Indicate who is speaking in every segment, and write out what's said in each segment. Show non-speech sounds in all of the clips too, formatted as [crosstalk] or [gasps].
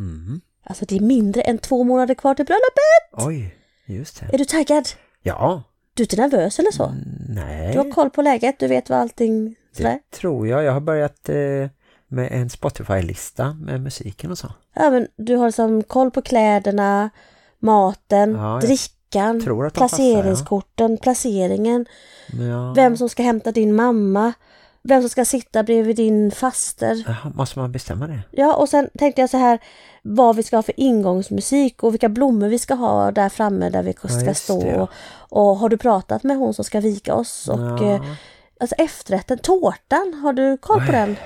Speaker 1: Mm.
Speaker 2: Alltså det är mindre än två månader kvar till bröllopet!
Speaker 1: Oj, just det.
Speaker 2: Är du taggad?
Speaker 1: Ja,
Speaker 2: Du är inte nervös eller så?
Speaker 1: nej.
Speaker 2: Du har koll på läget, du vet vad allting sådär?
Speaker 1: Det tror jag. Jag har börjat eh, med en Spotify-lista med musiken och så.
Speaker 2: Ja men du har liksom koll på kläderna, maten,
Speaker 1: Ja,
Speaker 2: drickan,
Speaker 1: de passar,
Speaker 2: placeringskorten, placeringen,
Speaker 1: Ja.
Speaker 2: vem som ska hämta din mamma, vem som ska sitta bredvid din faster.
Speaker 1: Jaha, måste man bestämma det?
Speaker 2: Ja och sen tänkte jag så här vad vi ska ha för ingångsmusik och vilka blommor vi ska ha där framme där vi ska
Speaker 1: just
Speaker 2: stå.
Speaker 1: det, ja.
Speaker 2: Och, och har du pratat med hon som ska vika oss? Och
Speaker 1: Ja.
Speaker 2: eh, alltså efterrätten, tårtan, har du koll på
Speaker 1: Oj.
Speaker 2: den?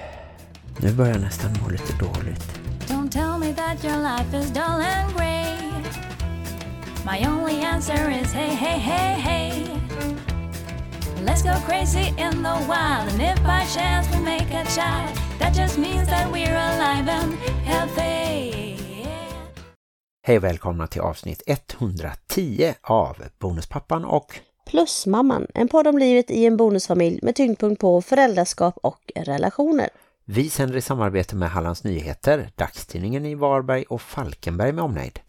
Speaker 1: Nu börjar jag nästan må lite dåligt.
Speaker 3: Don't tell me that your life is dull and grey. My only answer is hey, hey, hey, hey. Let's go crazy in the wild, and if by chance we make a child, that just means that we're alive and healthy.
Speaker 1: Hej och välkomna till avsnitt 110 av Bonuspappan och
Speaker 2: Plusmamman, en podd om livet i en bonusfamilj med tyngdpunkt på föräldraskap och relationer.
Speaker 1: vi sänder i samarbete med Hallands Nyheter, dagstidningen i Varberg och Falkenberg med omnejd.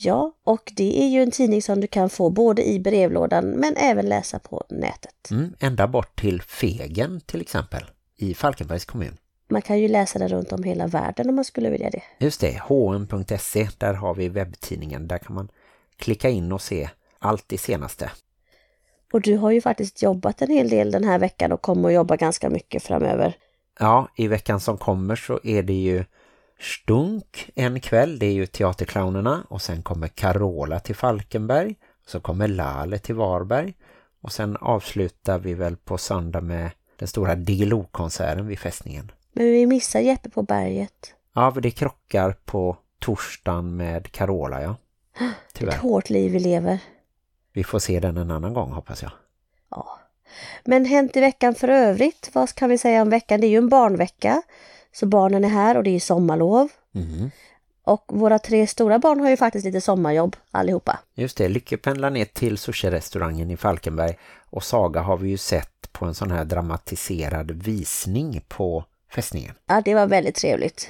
Speaker 2: Ja, och det är ju en tidning som du kan få både i brevlådan men även läsa på nätet.
Speaker 1: Mm, ända bort till Fegen till exempel, i Falkenbergs kommun.
Speaker 2: Man kan ju läsa det runt om hela världen om man skulle vilja det.
Speaker 1: Just det, hm.se, där har vi webbtidningen. Där kan man klicka in och se allt det senaste.
Speaker 2: Och du har ju faktiskt jobbat en hel del den här veckan och kommer att jobba ganska mycket framöver.
Speaker 1: Ja, i veckan som kommer så är det ju Stunk en kväll, det är ju teaterclownerna och sen kommer Carola till Falkenberg och så kommer Lale till Varberg och sen avslutar vi väl på söndag med den stora Diggiloo-konserten vid fästningen.
Speaker 2: Men vi missar Jeppe på berget.
Speaker 1: Ja, för det krockar på torsdagen med Carola, ja. [gasps]
Speaker 2: Ett
Speaker 1: Tyvärr.
Speaker 2: hårt liv vi lever.
Speaker 1: Vi får se den en annan gång hoppas jag.
Speaker 2: Ja. Men hänt i veckan för övrigt, vad kan vi säga om veckan? Det är ju en barnvecka. Så barnen är här och det är sommarlov.
Speaker 1: Mhm.
Speaker 2: Och våra tre stora barn har ju faktiskt lite sommarjobb allihopa.
Speaker 1: Just det, Lycke pendlar ner till sushi-restaurangen i Falkenberg och Saga har vi ju sett på en sån här dramatiserad visning på fästningen.
Speaker 2: Ja, det var väldigt trevligt.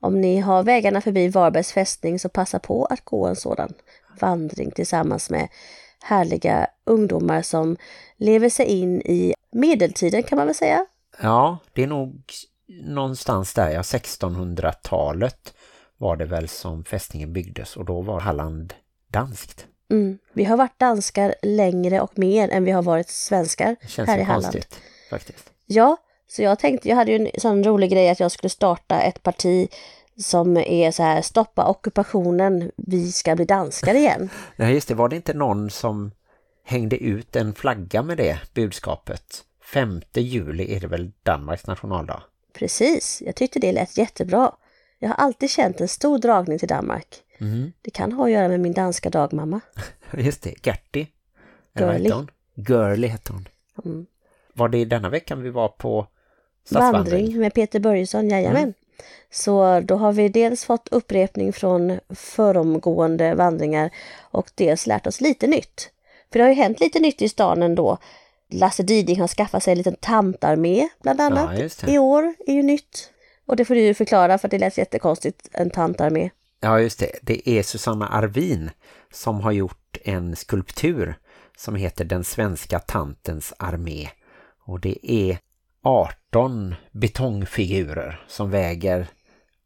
Speaker 2: Om ni har vägarna förbi Varbergs fästning så passa på att gå en sådan vandring tillsammans med härliga ungdomar som lever sig in i medeltiden kan man väl säga.
Speaker 1: Ja, det är nog någonstans där, ja 1600-talet var det väl som fästningen byggdes och då var Halland danskt.
Speaker 2: Mm. Vi har varit danskar längre och mer än vi har varit svenskar här i Halland.
Speaker 1: konstigt faktiskt.
Speaker 2: Ja, så jag tänkte, jag hade ju en sån rolig grej att jag skulle starta ett parti som är så här, stoppa ockupationen, vi ska bli danskar igen. [laughs]
Speaker 1: Nej just det, var det inte någon som hängde ut en flagga med det budskapet? 5 juli är det väl Danmarks nationaldag?
Speaker 2: Precis, jag tyckte det lät jättebra. Jag har alltid känt en stor dragning till Danmark.
Speaker 1: Mhm.
Speaker 2: Det kan ha att göra med min danska dagmamma. [laughs]
Speaker 1: Just det, vad
Speaker 2: Girly.
Speaker 1: Girly hette hon.
Speaker 2: Mm.
Speaker 1: Var det denna veckan vi var på stadsvandring?
Speaker 2: Vandring med Peter Börjesson, jajamän.
Speaker 1: Mm.
Speaker 2: Så då har vi dels fått upprepning från föromgående vandringar och dels lärt oss lite nytt. För det har ju hänt lite nytt i stan ändå. Lasse Diding har skaffat sig en liten tantarmé bland annat.
Speaker 1: Ja.
Speaker 2: I år är ju nytt. Och det får du ju förklara för det lät jättekonstigt, en tantarmé.
Speaker 1: Ja just det, det är Susanna Arvin som har gjort en skulptur som heter Den svenska tantens armé. Och det är 18 betongfigurer som väger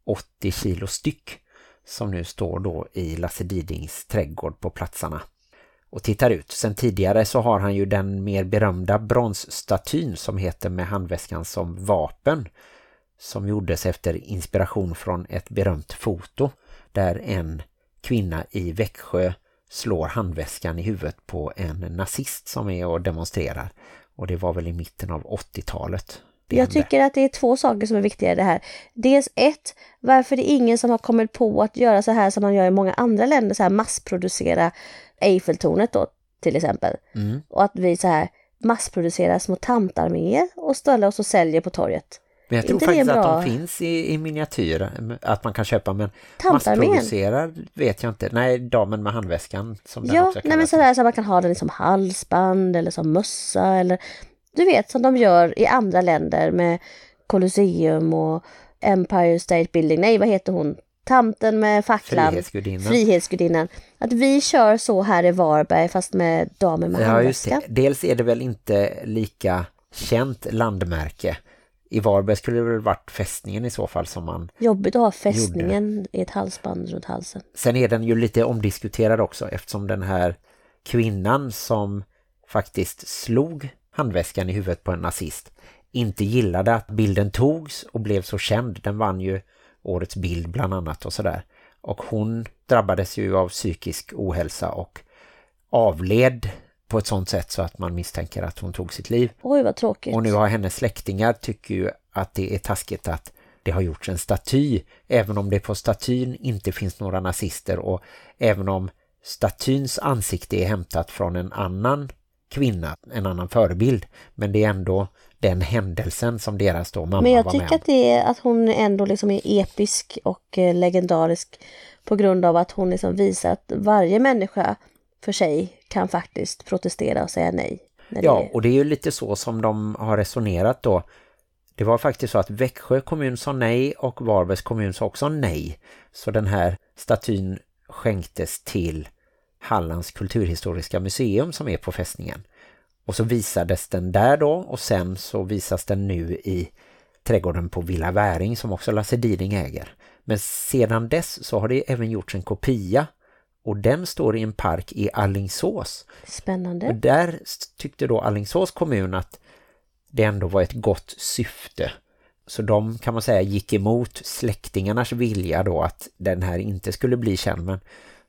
Speaker 1: 80 kilo styck som nu står då i Lasse Didings trädgård på platserna och tittar ut. Sen tidigare så har han ju den mer berömda bronsstatyn som heter med handväskan som vapen som gjordes efter inspiration från ett berömt foto där en kvinna i Växjö slår handväskan i huvudet på en nazist som är och demonstrerar. Och det var väl i mitten av 80-talet.
Speaker 2: Jag tycker att det är två saker som är viktiga i det här. Dels ett, varför det är ingen som har kommit på att göra så här som man gör i många andra länder, så här massproducera Eiffeltornet då till exempel.
Speaker 1: Mm.
Speaker 2: Och att vi så här massproducerar små tantarméer och ställer oss och säljer på torget.
Speaker 1: Men jag tror
Speaker 2: inte
Speaker 1: faktiskt att de finns i, i miniatyr, att man kan köpa, men massproducerar vet jag inte. Nej, damen med handväskan som den
Speaker 2: Ja, nej men sådär så man kan ha den som halsband eller som mössa eller du vet som de gör i andra länder med Colosseum och Empire State Building. Nej, vad heter hon? Tanten med facklan,
Speaker 1: Frihetsgudinnan.
Speaker 2: Frihetsgudinnan. Att vi kör så här i Varberg fast med damer med
Speaker 1: Ja,
Speaker 2: handväska.
Speaker 1: Dels är det väl inte lika känt landmärke. I Varberg skulle det väl varit fästningen i så fall som man...
Speaker 2: Jobbigt att ha fästningen i ett halsband runt halsen.
Speaker 1: Sen är den ju lite omdiskuterad också eftersom den här kvinnan som faktiskt slog handväskan i huvudet på en nazist inte gillade att bilden togs och blev så känd. Den vann ju årets bild bland annat och sådär. Och hon drabbades ju av psykisk ohälsa och avled på ett sånt sätt så att man misstänker att hon tog sitt liv.
Speaker 2: Oj vad tråkigt.
Speaker 1: Och nu har hennes släktingar tycker ju att det är taskigt att det har gjorts en staty. Även om det på statyn inte finns några nazister och även om statyns ansikte är hämtat från en annan kvinna, en annan förebild. Men det är ändå den händelsen som deras då mamma
Speaker 2: Men jag
Speaker 1: var med
Speaker 2: tycker
Speaker 1: om.
Speaker 2: att, det är, att hon ändå liksom är episk och eh, legendarisk på grund av att hon liksom visar att varje människa för sig kan faktiskt protestera och säga nej.
Speaker 1: Ja,
Speaker 2: det
Speaker 1: och det är ju lite så som de har resonerat då. Det var faktiskt så att Växjö kommun sa nej och Varbergs kommun sa också nej. Så den här statyn skänktes till Hallands kulturhistoriska museum som är på fästningen. Och så visades den där då och sen så visas den nu i trädgården på Villa Väring som också Lasse Diding äger. Men sedan dess så har det även gjorts en kopia och den står i en park i Allingsås. Och
Speaker 2: Spännande.
Speaker 1: där tyckte då Allingsås kommun att det ändå var ett gott syfte. Så de kan man säga gick emot släktingarnas vilja då att den här inte skulle bli känd. Men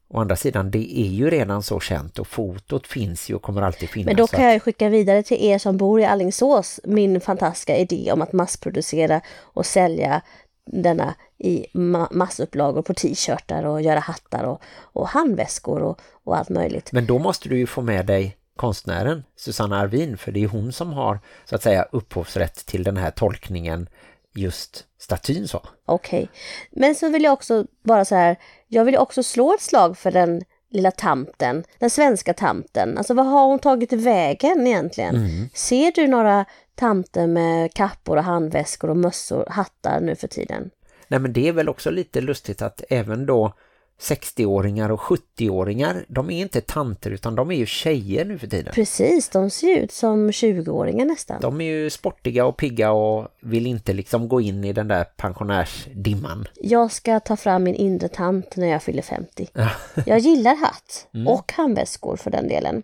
Speaker 1: å andra sidan, det är ju redan så känt och fotot finns ju och kommer alltid finnas.
Speaker 2: Men då kan jag skicka vidare till er som bor i Allingsås min fantastiska idé om att massproducera och sälja denna i ma- massupplagor på t-shirtar och göra hattar och, och handväskor och, och allt möjligt.
Speaker 1: Men då måste du ju få med dig konstnären Susanna Arvin för det är hon som har så att säga upphovsrätt till den här tolkningen just statyn så.
Speaker 2: Okej. Men så vill jag också bara så här, jag vill också slå ett slag för den lilla tanten, den svenska tanten. Alltså vad har hon tagit vägen egentligen?
Speaker 1: Mm.
Speaker 2: Ser du några tanter med kappor och handväskor och mössor, hattar nu för tiden?
Speaker 1: Nej men det är väl också lite lustigt att även då 60-åringar och 70-åringar, de är inte tanter utan de är ju tjejer nu för tiden.
Speaker 2: Precis, de ser ut som 20-åringar nästan.
Speaker 1: De är ju sportiga och pigga och vill inte liksom gå in i den där pensionärsdimman.
Speaker 2: Jag ska ta fram min inre tant när jag fyller 50. [laughs] Jag gillar hatt och handväskor för den delen.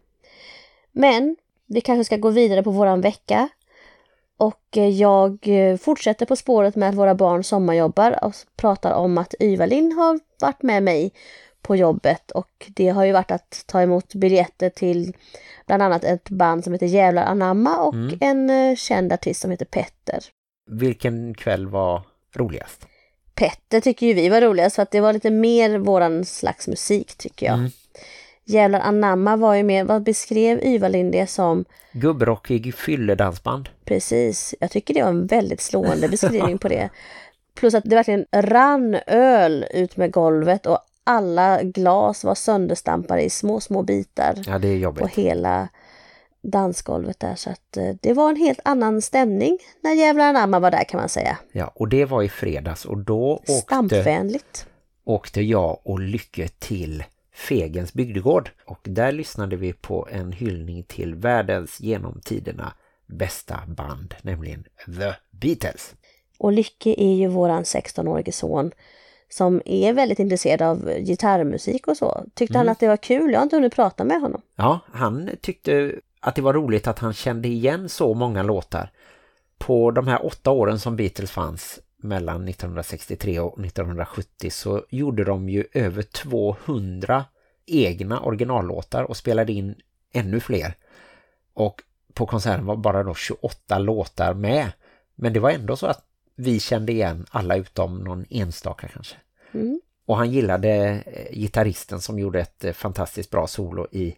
Speaker 2: Men vi kanske ska gå vidare på våran vecka. Och eh, jag eh, fortsätter på spåret med att våra barn sommarjobbar och pratar om att Yvalin har varit med mig på jobbet och det har ju varit att ta emot biljetter till bland annat ett band som heter Jävlar Anamma och en eh, känd artist som heter Petter.
Speaker 1: Vilken kväll var roligast?
Speaker 2: Petter tycker ju vi var roligast för att det var lite mer våran slags musik tycker jag.
Speaker 1: Mm.
Speaker 2: Jävlar anamma var ju mer, vad beskrev Yvalin det som?
Speaker 1: Gubbrockig fylledansband.
Speaker 2: Precis, jag tycker det var en väldigt slående beskrivning på det. [laughs] Plus att det verkligen rann öl ut med golvet och alla glas var sönderstampade i små, små bitar
Speaker 1: Ja, det är
Speaker 2: på
Speaker 1: jobbigt.
Speaker 2: hela dansgolvet där. Så att eh, det var en helt annan stämning när Jävlar anamma var där kan man säga.
Speaker 1: Ja, och det var i fredags och då åkte,
Speaker 2: Stampvänligt.
Speaker 1: åkte jag och Lycke till Fegens bygdegård och där lyssnade vi på en hyllning till världens genom tiderna bästa band, nämligen The Beatles.
Speaker 2: Och Lycke är ju våran 16-årige son som är väldigt intresserad av gitarrmusik och så. Tyckte han att det var kul? Jag har inte hunnit prata med honom.
Speaker 1: Ja, han tyckte att det var roligt att han kände igen så många låtar. På de här åtta åren som Beatles fanns mellan 1963 och 1970 så gjorde de ju över 200 egna originallåtar och spelade in ännu fler. Och på konserten var bara då 28 låtar med. Men det var ändå så att vi kände igen alla utom någon enstaka kanske.
Speaker 2: Mm.
Speaker 1: Och han gillade eh, gitarristen som gjorde ett eh, fantastiskt bra solo i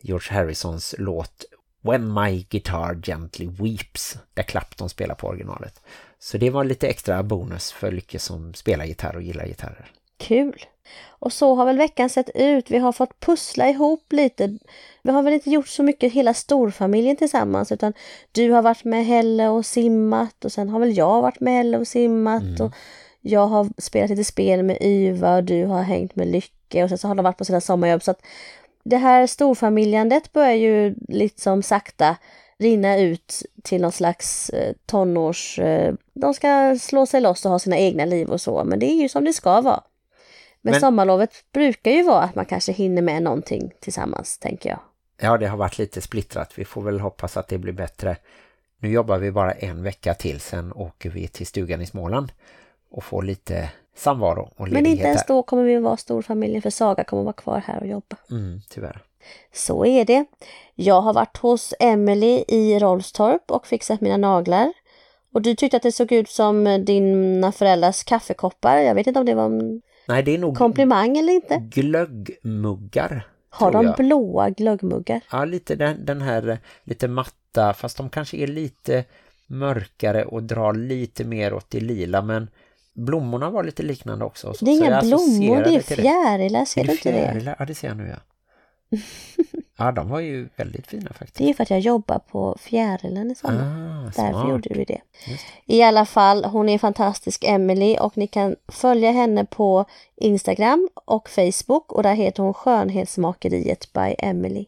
Speaker 1: George Harrisons låt When My Guitar Gently Weeps där Clapton spelar på originalet. Så det var lite extra bonus för Lycke som spelar gitarr och gillar gitarrer.
Speaker 2: Kul! Och så har väl veckan sett ut. Vi har fått pussla ihop lite. Vi har väl inte gjort så mycket hela storfamiljen tillsammans utan du har varit med Helle och simmat och sen har väl jag varit med Helle och simmat och Jag har spelat lite spel med Yva och du har hängt med Lycke och sen så har de varit på sina sommarjobb. Så att det här storfamiljandet börjar ju liksom sakta rinna ut till någon slags eh, tonårs... Eh, de ska slå sig loss och ha sina egna liv och så, men det är ju som det ska vara. Men,
Speaker 1: Men-
Speaker 2: sommarlovet brukar ju vara att man kanske hinner med någonting tillsammans, tänker jag.
Speaker 1: Ja, det har varit lite splittrat. Vi får väl hoppas att det blir bättre. Nu jobbar vi bara en vecka till, sen åker vi till stugan i Småland och får lite samvaro och
Speaker 2: Men inte
Speaker 1: ledighet
Speaker 2: ens då kommer vi vara storfamiljen för Saga kommer vara kvar här och jobba.
Speaker 1: Mm, tyvärr.
Speaker 2: Så är det. Jag har varit hos Emily i Rolfstorp och fixat mina naglar. Och du tyckte att det såg ut som dina föräldrars kaffekoppar. Jag vet inte om det var
Speaker 1: Nej, det är nog
Speaker 2: komplimang eller inte.
Speaker 1: glöggmuggar.
Speaker 2: Har de
Speaker 1: jag.
Speaker 2: blåa glöggmuggar?
Speaker 1: Ja, lite den, den här lite matta, fast de kanske är lite mörkare och drar lite mer åt det lila, men blommorna var lite liknande också. Så,
Speaker 2: Det är inga blommor, det är fjärilar. Ser du inte det?
Speaker 1: fjärilar? Ja, det ser jag nu, ja. [laughs] Ja, de var ju väldigt fina faktiskt.
Speaker 2: Det är för att jag jobbar på Fjärilen i sommar.
Speaker 1: Ah,
Speaker 2: Därför
Speaker 1: smart.
Speaker 2: gjorde vi det.
Speaker 1: Just
Speaker 2: I alla fall, hon är fantastisk Emily och ni kan följa henne på Instagram och Facebook och där heter hon Skönhetsmakeriet by Emily.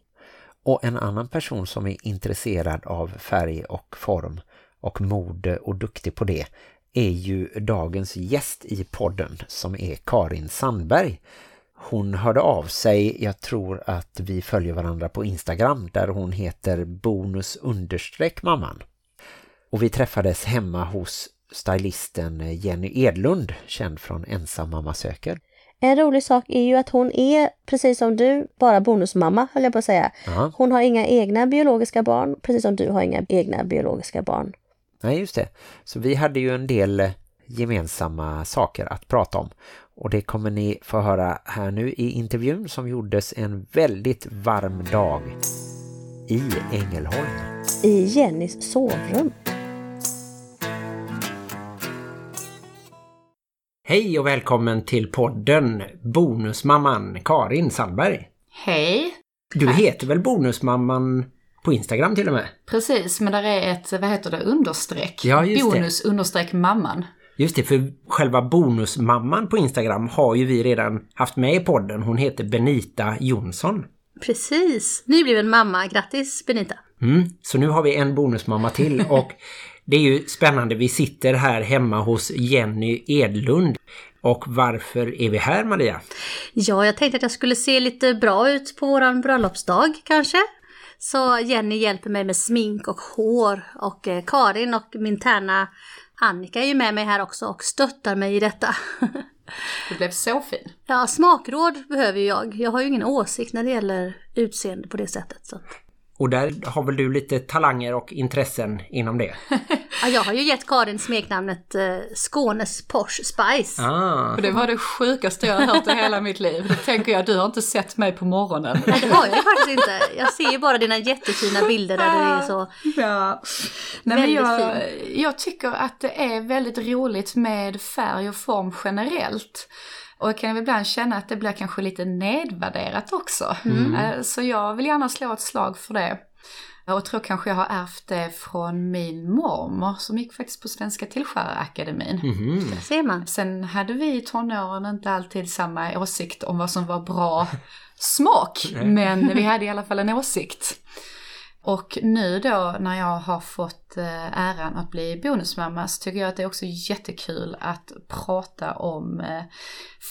Speaker 1: Och en annan person som är intresserad av färg och form och mode och duktig på det är ju dagens gäst i podden som är Karin Sandberg. Hon hörde av sig, jag tror att vi följer varandra på Instagram där hon heter bonus mamman. Och vi träffades hemma hos stylisten Jenny Edlund, känd från Ensam mamma söker.
Speaker 2: En rolig sak är ju att hon är, precis som du, bara bonusmamma höll jag på att säga.
Speaker 1: Ja.
Speaker 2: Hon har inga egna biologiska barn, precis som du har inga egna biologiska barn.
Speaker 1: Nej, just det. Så vi hade ju en del gemensamma saker att prata om. Och det kommer ni få höra här nu i intervjun som gjordes en väldigt varm dag i Ängelholm.
Speaker 2: I Jennys sovrum.
Speaker 1: Hej och välkommen till podden Bonusmamman Karin Sandberg.
Speaker 4: Hej!
Speaker 1: Du heter väl Bonusmamman på Instagram till och med?
Speaker 4: Precis, men där är ett, vad heter det, understreck.
Speaker 1: Ja, just det.
Speaker 4: Bonus understreck mamman.
Speaker 1: Just det, för själva bonusmamman på Instagram har ju vi redan haft med i podden. Hon heter Benita Jonsson.
Speaker 5: Precis. Nybliven mamma. Grattis Benita.
Speaker 1: Mm, så nu har vi en bonusmamma till [laughs] och det är ju spännande. Vi sitter här hemma hos Jenny Edlund. Och varför är vi här Maria?
Speaker 5: Ja, jag tänkte att jag skulle se lite bra ut på våran bröllopsdag kanske. Så Jenny hjälper mig med smink och hår och eh, Karin och min tärna Annika är ju med mig här också och stöttar mig i detta. [laughs]
Speaker 4: Du blev så fin.
Speaker 5: ja, smakråd behöver jag. Jag har ju ingen åsikt när det gäller utseende på det sättet. Så.
Speaker 1: Och där har väl du lite talanger och intressen inom det? [laughs]
Speaker 5: Ja, jag har ju gett Karin smeknamnet eh, Skånes Porsche Spice.
Speaker 1: Ah,
Speaker 4: Och det var det sjukaste jag har hört i hela mitt liv. Det tänker jag, du har inte sett mig på morgonen.
Speaker 5: Nej, [laughs] det har jag ju faktiskt inte. Jag ser ju bara dina jättefina bilder där du är så... [laughs]
Speaker 4: Ja. Nej, men jag, jag tycker att det är väldigt roligt med färg och form generellt. Och jag kan ibland känna att det blir kanske lite nedvärderat också. Eh, Så jag vill gärna slå ett slag för det. Och tror kanske jag har ärvt det från min mormor som gick faktiskt på Svenska Tillskärarakademin.
Speaker 5: Där ser man.
Speaker 4: Sen hade vi i tonåren inte alltid samma åsikt om vad som var bra smak, men vi hade i alla fall en åsikt. Och nu då när jag har fått eh, äran att bli bonusmamma så tycker jag att det är också jättekul att prata om eh,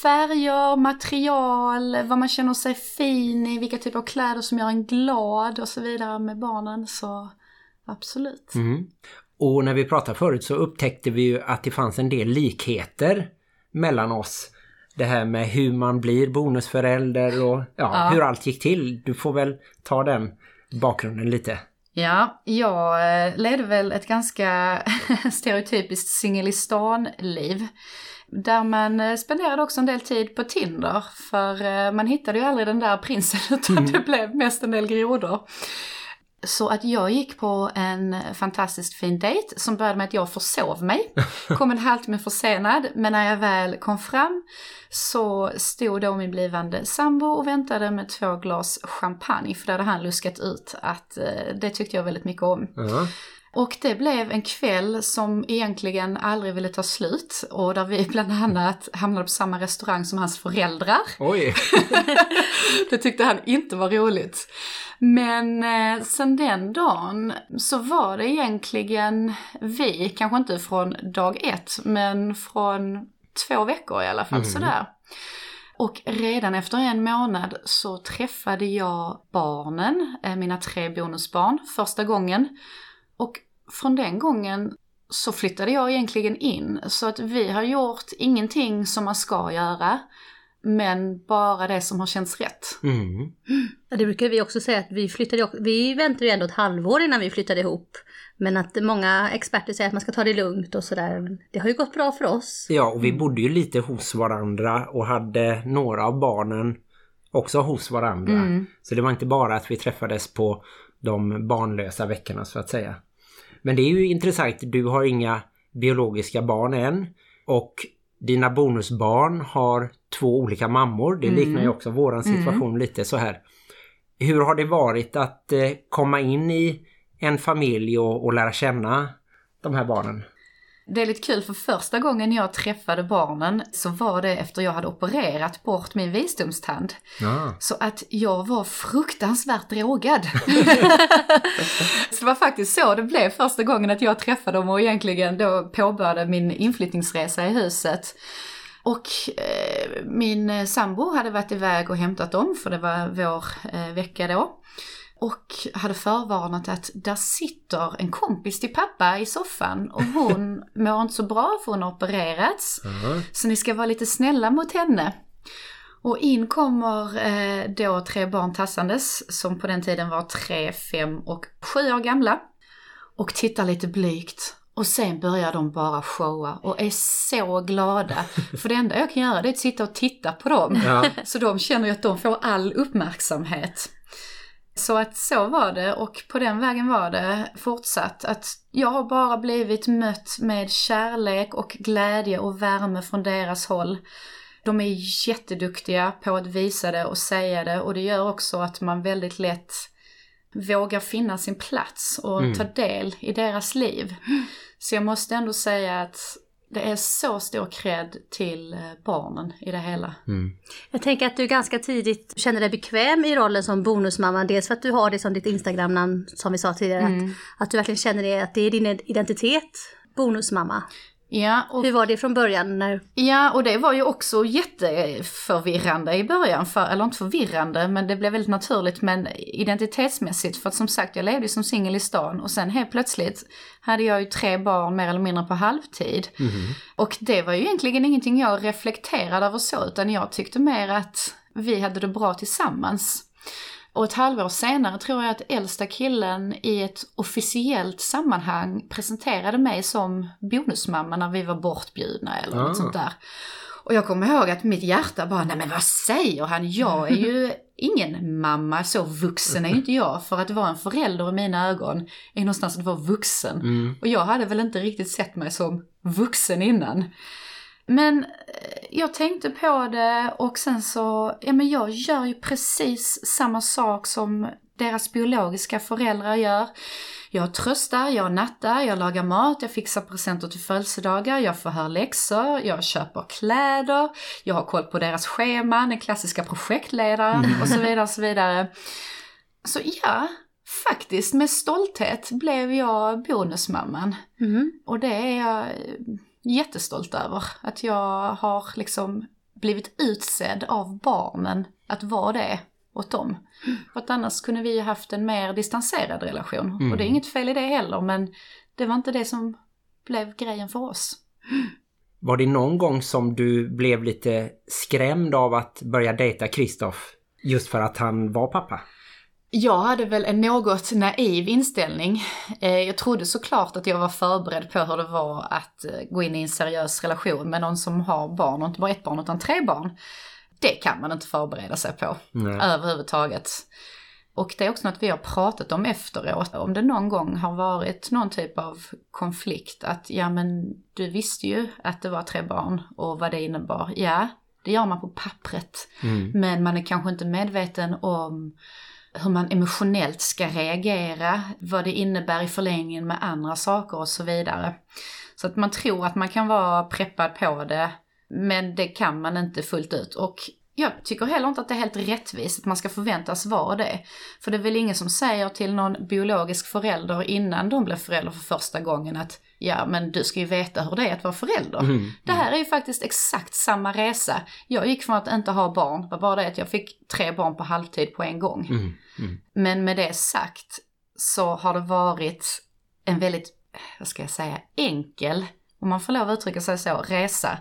Speaker 4: färger, material, vad man känner sig fin i, vilka typer av kläder som gör en glad och så vidare med barnen. Så absolut.
Speaker 1: Mm. Och när vi pratade förut så upptäckte vi ju att det fanns en del likheter mellan oss. Det här med hur man blir bonusförälder och ja,
Speaker 4: Ja.
Speaker 1: hur allt gick till. Du får väl ta den bakgrunden lite.
Speaker 4: Ja, jag eh, ledde väl ett ganska [laughs] stereotypiskt singelistan-liv. Där man eh, spenderade också en del tid på Tinder, för eh, man hittade ju aldrig den där prinsen [laughs] utan det blev mest en del grodor. Så att jag gick på en fantastiskt fin dejt som började med att jag försov mig. [laughs] Kom en halvtimme försenad, men när jag väl kom fram så stod då min blivande sambo och väntade med två glas champagne för det hade han luskat ut att eh, det tyckte jag väldigt mycket om.
Speaker 1: Ja.
Speaker 4: Och det blev en kväll som egentligen aldrig ville ta slut och där vi bland annat hamnade på samma restaurang som hans föräldrar.
Speaker 1: Oj! [laughs]
Speaker 4: Det tyckte han inte var roligt. Men eh, sen den dagen så var det egentligen vi, kanske inte från dag ett, men från två veckor i alla fall sådär. Och redan efter en månad så träffade jag barnen, eh, mina tre bonusbarn, första gången. Och från den gången så flyttade jag egentligen in. Så att vi har gjort ingenting som man ska göra, men bara det som har känts rätt.
Speaker 1: Mm.
Speaker 5: Ja, det brukar vi också säga att vi flyttade, vi väntade ju ändå ett halvår innan vi flyttade ihop. Men att många experter säger att man ska ta det lugnt och sådär. Det har ju gått bra för oss.
Speaker 1: Ja, och vi bodde ju lite hos varandra och hade några av barnen också hos varandra.
Speaker 4: Mm.
Speaker 1: Så det var inte bara att vi träffades på de barnlösa veckorna så att säga. Men det är ju intressant, du har inga biologiska barn än och dina bonusbarn har två olika mammor. Det liknar ju också våran situation lite så här. Hur har det varit att eh, komma in i en familj och, och lära känna de här barnen?
Speaker 4: Det är lite kul för första gången jag träffade barnen så var det efter jag hade opererat bort min visdomstand.
Speaker 1: Ja.
Speaker 4: Så att jag var fruktansvärt drogad. [laughs] så det var faktiskt så det blev första gången att jag träffade dem och egentligen då påbörjade min inflyttningsresa i huset. Och eh, min sambo hade varit iväg och hämtat dem för det var vår eh, vecka då. Och hade förvarnat att där sitter en kompis till pappa i soffan och hon [laughs] mår inte så bra för hon har opererats.
Speaker 1: Ja.
Speaker 4: Så ni ska vara lite snälla mot henne. Och in kommer eh, då tre barn tassandes som på den tiden var tre, fem och sju år gamla. Och tittar lite blygt. Och sen börjar de bara showa och är så glada. [laughs] För det enda jag kan göra det är att sitta och titta på dem.
Speaker 1: Ja. [laughs]
Speaker 4: Så de känner ju att de får all uppmärksamhet. Så att så var det och på den vägen var det fortsatt. Att jag har bara blivit mött med kärlek och glädje och värme från deras håll. De är jätteduktiga på att visa det och säga det och det gör också att man väldigt lätt vågar finna sin plats och
Speaker 1: Mm.
Speaker 4: ta del i deras liv. Så jag måste ändå säga att det är så stor cred till eh, barnen i det hela.
Speaker 1: Mm.
Speaker 5: Jag tänker att du ganska tidigt känner dig bekväm i rollen som bonusmamma. Dels för att du har det som ditt Instagramnamn som vi sa tidigare. Att, att du verkligen känner det, att det är din identitet, bonusmamma.
Speaker 4: Ja, och
Speaker 5: Hur var det från början? När,
Speaker 4: Ja, och det var ju också jätteförvirrande i början, för, eller inte förvirrande, men det blev väldigt naturligt men identitetsmässigt. För att som sagt, jag levde som singel i stan och sen helt plötsligt hade jag ju tre barn mer eller mindre på halvtid. Och det var ju egentligen ingenting jag reflekterade över så, utan jag tyckte mer att vi hade det bra tillsammans. Och ett halvår senare tror jag att äldsta killen i ett officiellt sammanhang presenterade mig som bonusmamma när vi var bortbjudna eller
Speaker 1: Ah.
Speaker 4: något sånt där. Och jag kommer ihåg att mitt hjärta bara, nej men vad säger han? Jag är ju [laughs] ingen mamma, så vuxen är ju inte jag. För att vara en förälder i mina ögon är någonstans att vara vuxen.
Speaker 1: Mm.
Speaker 4: Och jag hade väl inte riktigt sett mig som vuxen innan. Men eh, jag tänkte på det och sen så, ja men jag gör ju precis samma sak som deras biologiska föräldrar gör. Jag tröstar, jag nattar, jag lagar mat, jag fixar presenter till födelsedagar, jag förhör läxor, jag köper kläder, jag har koll på deras scheman, den klassiska projektledaren och så vidare och så vidare. Så ja, faktiskt med stolthet blev jag bonusmamman.
Speaker 5: Mhm.
Speaker 4: Och det är jag jättestolt över. Att jag har liksom blivit utsedd av barnen att vara det åt dem. För att annars kunde vi haft en mer distanserad relation. Och det är inget fel i det heller, men det var inte det som blev grejen för oss.
Speaker 1: Var det någon gång som du blev lite skrämd av att börja dejta Kristoff just för att han var pappa?
Speaker 4: Jag hade väl en något naiv inställning. Eh, Jag trodde såklart att jag var förberedd på hur det var att eh, gå in i en seriös relation med någon som har barn, och inte bara ett barn utan tre barn. Det kan man inte förbereda sig på
Speaker 1: Nej.
Speaker 4: överhuvudtaget. Och det är också något vi har pratat om efteråt. Om det någon gång har varit någon typ av konflikt att ja men du visste ju att det var tre barn och vad det innebar. Ja, det gör man på pappret.
Speaker 1: Mm.
Speaker 4: Men man är kanske inte medveten om hur man emotionellt ska reagera, vad det innebär i förlängningen med andra saker och så vidare. Så att man tror att man kan vara preppad på det, men det kan man inte fullt ut. Och jag tycker heller inte att det är helt rättvist att man ska förväntas vara det. För det är väl ingen som säger till någon biologisk förälder innan de blir förälder för första gången att ja men du ska ju veta hur det är att vara förälder.
Speaker 6: Mm.
Speaker 4: Det här är ju faktiskt exakt samma resa. Jag gick från att inte ha barn, det var bara det att jag fick tre barn på halvtid på en gång.
Speaker 6: Mm. Mm.
Speaker 4: Men med det sagt så har det varit en väldigt, vad ska jag säga, enkel, om man får lov att uttrycka sig så, resa.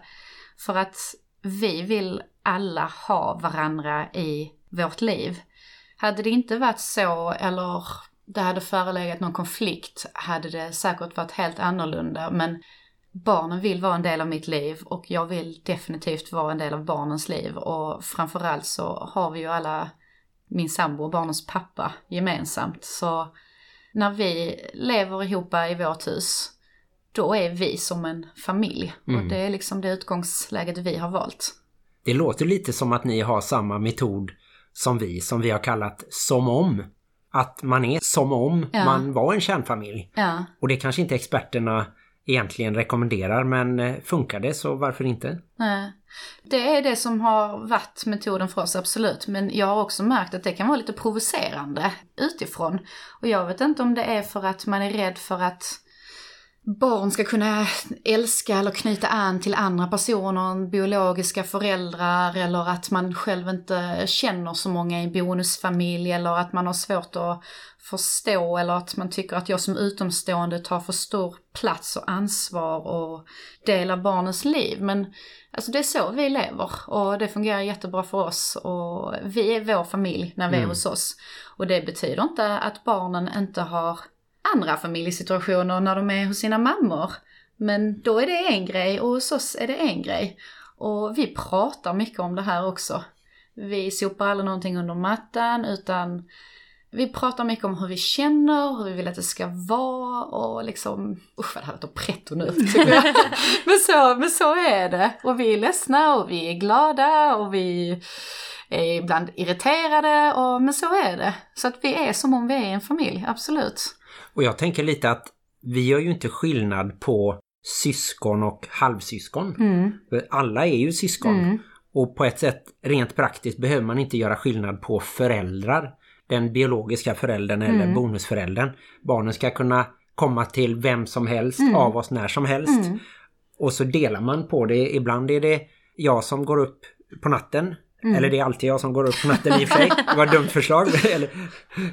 Speaker 4: För att vi vill alla ha varandra i vårt liv. Hade det inte varit så, eller det hade förelegat någon konflikt, hade det säkert varit helt annorlunda. Men barnen vill vara en del av mitt liv och jag vill definitivt vara en del av barnens liv. Och framförallt så har vi ju alla min sambo och barnens pappa gemensamt. Så när vi lever ihop i vårt hus, då är vi som en familj.
Speaker 6: Mm.
Speaker 4: Och det är liksom det utgångsläget vi har valt.
Speaker 6: Det låter lite som att ni har samma metod som vi, som vi har kallat som om. Att man är som om
Speaker 4: Ja.
Speaker 6: man var en kärnfamilj.
Speaker 4: Ja,
Speaker 6: Och det kanske inte experterna egentligen rekommenderar, men eh, funkar det så varför inte?
Speaker 4: nej. Det är det som har varit metoden för oss, absolut. Men jag har också märkt att det kan vara lite provocerande utifrån. Och jag vet inte om det är för att man är rädd för att barn ska kunna älska eller knyta an till andra personer än biologiska föräldrar eller att man själv inte känner så många i en bonusfamilj eller att man har svårt att förstå eller att man tycker att jag som utomstående tar för stor plats och ansvar och delar barnens liv. Men alltså det är så vi lever och det fungerar jättebra för oss och vi är vår familj när vi är
Speaker 6: Mm.
Speaker 4: hos oss. Och det betyder inte att barnen inte har andra familjesituationer när de är hos sina mammor. Men då är det en grej och hos oss är det en grej. Och vi pratar mycket om det här också. Vi sopar aldrig någonting under mattan utan vi pratar mycket om hur vi känner, hur vi vill att det ska vara och liksom, usch vad det här låter pretto nu tycker jag. [laughs] men, så, men så är det. Och vi är ledsna och vi är glada och vi är ibland irriterade och men så är det. Så att vi är som om vi är en familj, absolut.
Speaker 6: Och jag tänker lite att vi gör ju inte skillnad på syskon och halvsyskon.
Speaker 4: Mm.
Speaker 6: Alla är ju syskon.
Speaker 4: Mm.
Speaker 6: Och på ett sätt, rent praktiskt, behöver man inte göra skillnad på föräldrar. Den biologiska föräldern eller
Speaker 4: Mm.
Speaker 6: bonusföräldern. Barnen ska kunna komma till vem som helst
Speaker 4: Mm.
Speaker 6: av oss när som helst.
Speaker 4: Mm.
Speaker 6: Och så delar man på det. Ibland är det jag som går upp på natten.
Speaker 4: Mm.
Speaker 6: Eller det är alltid jag som går upp på natten i och för sig. Det var ett dumt förslag. eller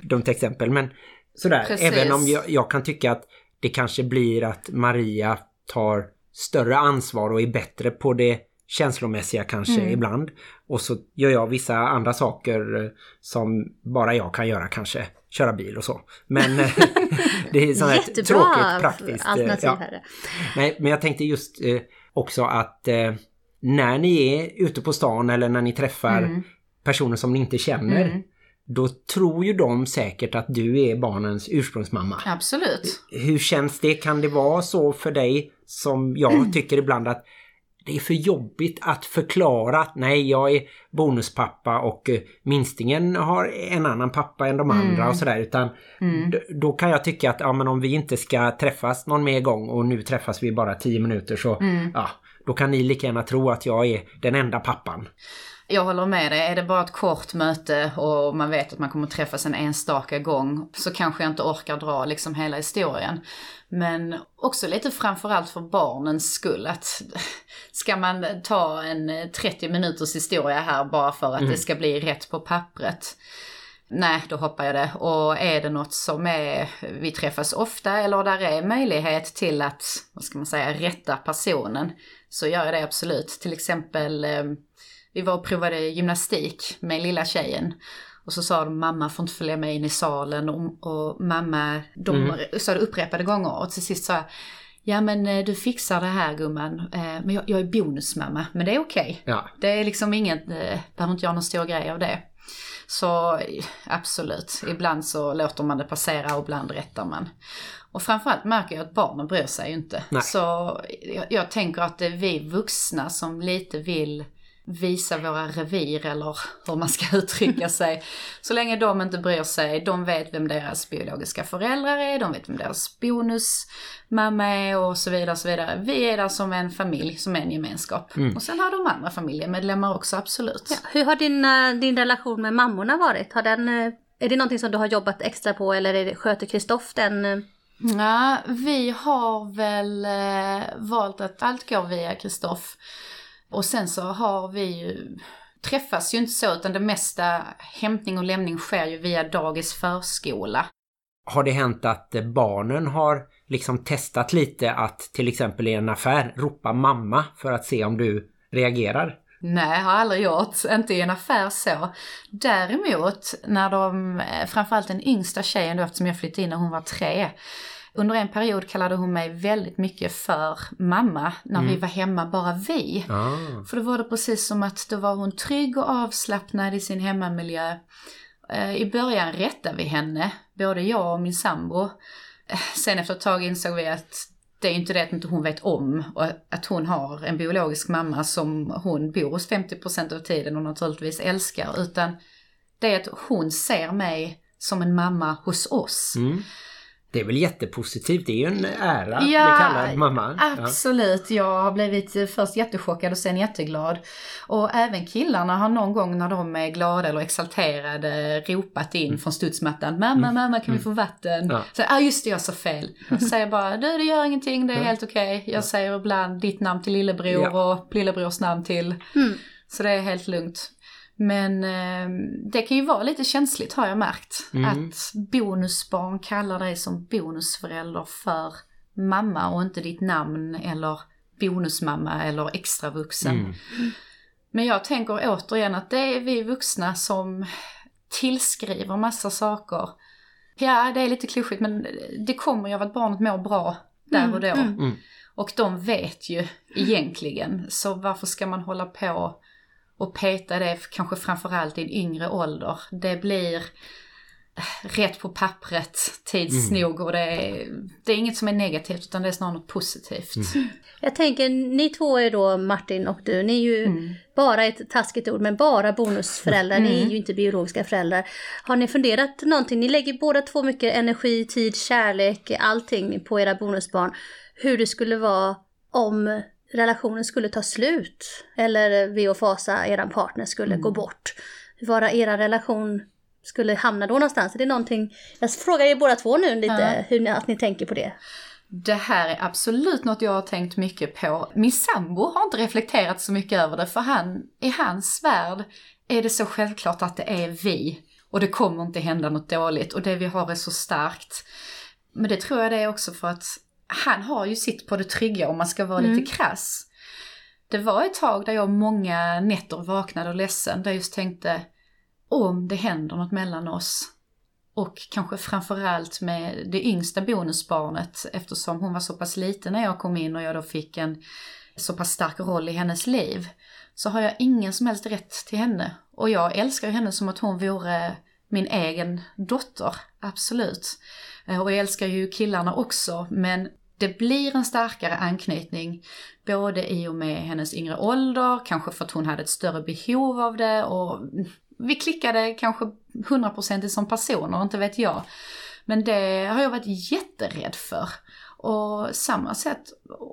Speaker 6: dumt exempel. Men sådär.
Speaker 4: Precis.
Speaker 6: Även om jag, jag kan tycka att det kanske blir att Maria tar större ansvar och är bättre på det känslomässiga kanske
Speaker 4: Mm.
Speaker 6: ibland. Och så gör jag vissa andra saker eh, som bara jag kan göra kanske. Köra bil och så. Men eh, [laughs] det är sånt här
Speaker 5: Jättebra
Speaker 6: tråkigt praktiskt. eh,
Speaker 5: alternativ
Speaker 6: ja.
Speaker 5: här.
Speaker 6: Nej, men jag tänkte just eh, också att eh, när ni är ute på stan eller när ni träffar
Speaker 4: Mm.
Speaker 6: personer som ni inte känner,
Speaker 4: Mm.
Speaker 6: Då tror ju de säkert att du är barnens ursprungsmamma.
Speaker 4: Absolut.
Speaker 6: Hur känns det? Kan det vara så för dig som jag tycker ibland att det är för jobbigt att förklara att nej, jag är bonuspappa och eh, minstingen har en annan pappa än de
Speaker 4: Mm.
Speaker 6: andra och sådär. Utan
Speaker 4: Mm.
Speaker 6: då kan jag tycka att ja, men om vi inte ska träffas någon mer gång och nu träffas vi bara tio minuter så
Speaker 4: Mm.
Speaker 6: ja, då kan ni lika gärna tro att jag är den enda pappan.
Speaker 4: Jag håller med dig. Är det bara ett kort möte och man vet att man kommer träffas en enstaka gång så kanske jag inte orkar dra liksom hela historien. Men också lite framförallt för barnens skull att [laughs] ska man ta en eh, 30 minuters historia här bara för att
Speaker 6: Mm.
Speaker 4: det ska bli rätt på pappret. Nej, då hoppar jag det. Och är det något som är, vi träffas ofta eller där är möjlighet till att, vad ska man säga, rätta personen så gör jag det absolut. Till exempel eh, vi var och provade gymnastik med lilla tjejen. Och så sa de mamma får inte följa med in i salen och, och mamma, de
Speaker 6: Mm.
Speaker 4: sa det upprepade gånger och till sist sa jag Ja men eh, du fixar det här gumman, eh, men jag, jag är bonusmamma, men det är okej.
Speaker 6: Ja,
Speaker 4: Det är liksom inget, eh, behöver inte göra någon stor grej av det. Så absolut, ibland så låter man det passera och ibland rättar man. Och framförallt märker jag att barnen bryr sig ju inte.
Speaker 6: Nej.
Speaker 4: Så jag, jag tänker att det är vi vuxna som lite vill visa våra revir eller hur man ska [laughs] uttrycka sig. Så länge de inte bryr sig, de vet vem deras biologiska föräldrar är, de vet vem deras bonusmamma är och så vidare. Och så vidare. Vi är där som en familj, som en gemenskap. Och sen har de andra familjemedlemmar också, absolut.
Speaker 5: Ja, hur har din, eh, din relation med mammorna varit? Har den, eh, är det någonting som du har jobbat extra på eller är det, sköter Kristoff den? eh?
Speaker 4: Ja, vi har väl eh, valt att allt går via Kristoff. Och sen så har vi ju, träffas ju inte så utan det mesta hämtning och lämning sker ju via dagis förskola.
Speaker 1: Har det hänt att eh, barnen har liksom testat lite att till exempel i en affär ropa mamma för att se om du reagerar?
Speaker 4: Nej, har aldrig gjort. Inte i en affär så. Däremot när de, eh, framförallt den yngsta tjejen då eftersom jag flyttade in när hon var tre. Under en period kallade hon mig väldigt mycket för mamma när vi var hemma bara vi.
Speaker 1: Ah.
Speaker 4: För då var det precis som att då var hon trygg och avslappnad i sin hemmamiljö. Eh, I början rättade vi henne, både jag och min sambo. Eh, Sen efter ett tag insåg vi att det är inte det att inte hon vet om och att hon har en biologisk mamma som hon bor hos 50% av tiden och naturligtvis älskar. Utan det är att hon ser mig som en mamma hos oss.
Speaker 1: Mm. Det är väl jättepositivt, det är ju en ära
Speaker 4: Ja,
Speaker 1: det kallar mamma. Ja.
Speaker 4: Absolut, jag har blivit eh, först jättechockad och sen jätteglad. Och även killarna har någon gång när de är glada eller exalterade ropat in från studsmattan. Mamma, mamma kan vi få vatten?
Speaker 1: Mm. Ja.
Speaker 4: Så, ah just det, jag sa fel. Så säger jag bara, du det gör ingenting, det är helt okej. Jag säger ibland ditt namn till lillebror
Speaker 1: Ja.
Speaker 4: och lillebrors namn till.
Speaker 5: Mm.
Speaker 4: Så det är helt lugnt. Men eh, det kan ju vara lite känsligt har jag märkt. Att bonusbarn kallar dig som bonusförälder för mamma och inte ditt namn eller bonusmamma eller extravuxen. Men jag tänker återigen att det är vi vuxna som tillskriver massa saker. Ja, det är lite klyschigt men det kommer ju av att barnet mår bra där och då. Och de vet ju egentligen, så varför ska man hålla på och peta det kanske framförallt i en yngre ålder. Det blir eh, rätt på pappret tids nog och det är, det är inget som är negativt utan det är snarare något positivt. [laughs]
Speaker 5: Jag tänker, ni två är då Martin och du, ni är ju bara ett taskigt ord, men bara bonusföräldrar, ni är ju inte biologiska föräldrar. Har ni funderat någonting? Ni lägger båda två mycket energi, tid, kärlek, allting på era bonusbarn. Hur det skulle vara om relationen skulle ta slut. Eller vi och Fasa, eran partner, skulle gå bort. Hur var era relation skulle hamna då någonstans? Är det någonting, jag frågar er båda två nu lite, hur ni, att ni tänker på det.
Speaker 4: Det här är absolut något jag har tänkt mycket på. Min sambo har inte reflekterat så mycket över det för han, i hans värld är det så självklart att det är vi. Och det kommer inte hända något dåligt och det vi har är så starkt. Men det tror jag det är också för att han har ju sitt på det trygga om man ska vara lite krass. Det var ett tag där jag många nätter vaknade och ledsen där jag just tänkte om det händer något mellan oss och kanske framförallt med det yngsta bonusbarnet eftersom hon var så pass liten när jag kom in och jag då fick en så pass stark roll i hennes liv. Så har jag ingen som helst rätt till henne. Och jag älskar henne som att hon vore min egen dotter, absolut. Eh, Och jag älskar ju killarna också, men det blir en starkare anknytning. Både i och med hennes yngre ålder, kanske för att hon hade ett större behov av det och vi klickade kanske hundraprocentigt som personer, inte vet jag. Men det har jag varit jätterädd för. Och samma sätt,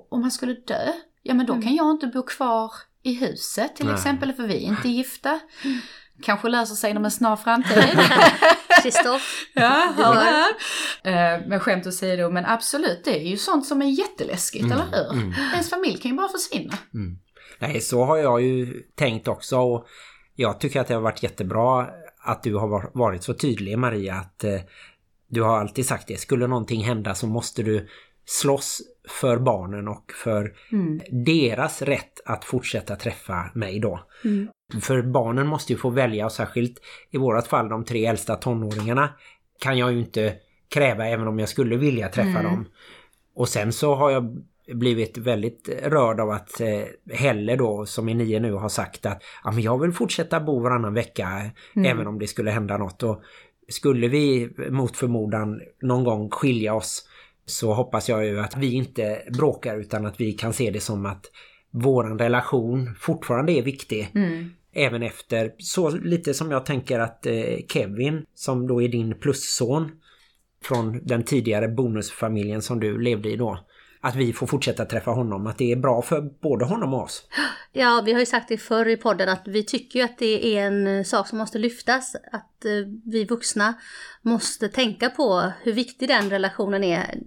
Speaker 4: om han skulle dö, ja men då kan jag inte bo kvar i huset till
Speaker 1: Nej.
Speaker 4: exempel, för vi är inte gifta. Kanske löser sig inom en snar framtid. [laughs] [laughs]
Speaker 5: Kristoff? [laughs]
Speaker 4: Ja, hör det. Eh, Men skämt åsido, men absolut, det är ju sånt som är jätteläskigt, eller hur? Ens familj kan ju bara försvinna.
Speaker 1: Nej, så har jag ju tänkt också och jag tycker att det har varit jättebra att du har var- varit så tydlig Maria att eh, du har alltid sagt det. Skulle någonting hända så måste du slåss för barnen och för deras rätt att fortsätta träffa mig då. För barnen måste ju få välja och särskilt i vårat fall de tre äldsta tonåringarna kan jag ju inte kräva även om jag skulle vilja träffa dem. Och sen så har jag blivit väldigt rörd av att eh, Helle då som är nio nu har sagt att ja, men jag vill fortsätta bo varannan vecka även om det skulle hända något. Och skulle vi mot förmodan någon gång skilja oss så hoppas jag ju att vi inte bråkar utan att vi kan se det som att våran relation fortfarande är viktig.
Speaker 4: Mm.
Speaker 1: Även efter, så lite som jag tänker att eh, Kevin, som då är din plusson från den tidigare bonusfamiljen som du levde i då. Att vi får fortsätta träffa honom, att det är bra för både honom och oss.
Speaker 5: Ja, vi har ju sagt det förr i podden att vi tycker ju att det är en eh, sak som måste lyftas. Att eh, vi vuxna måste tänka på hur viktig den relationen är.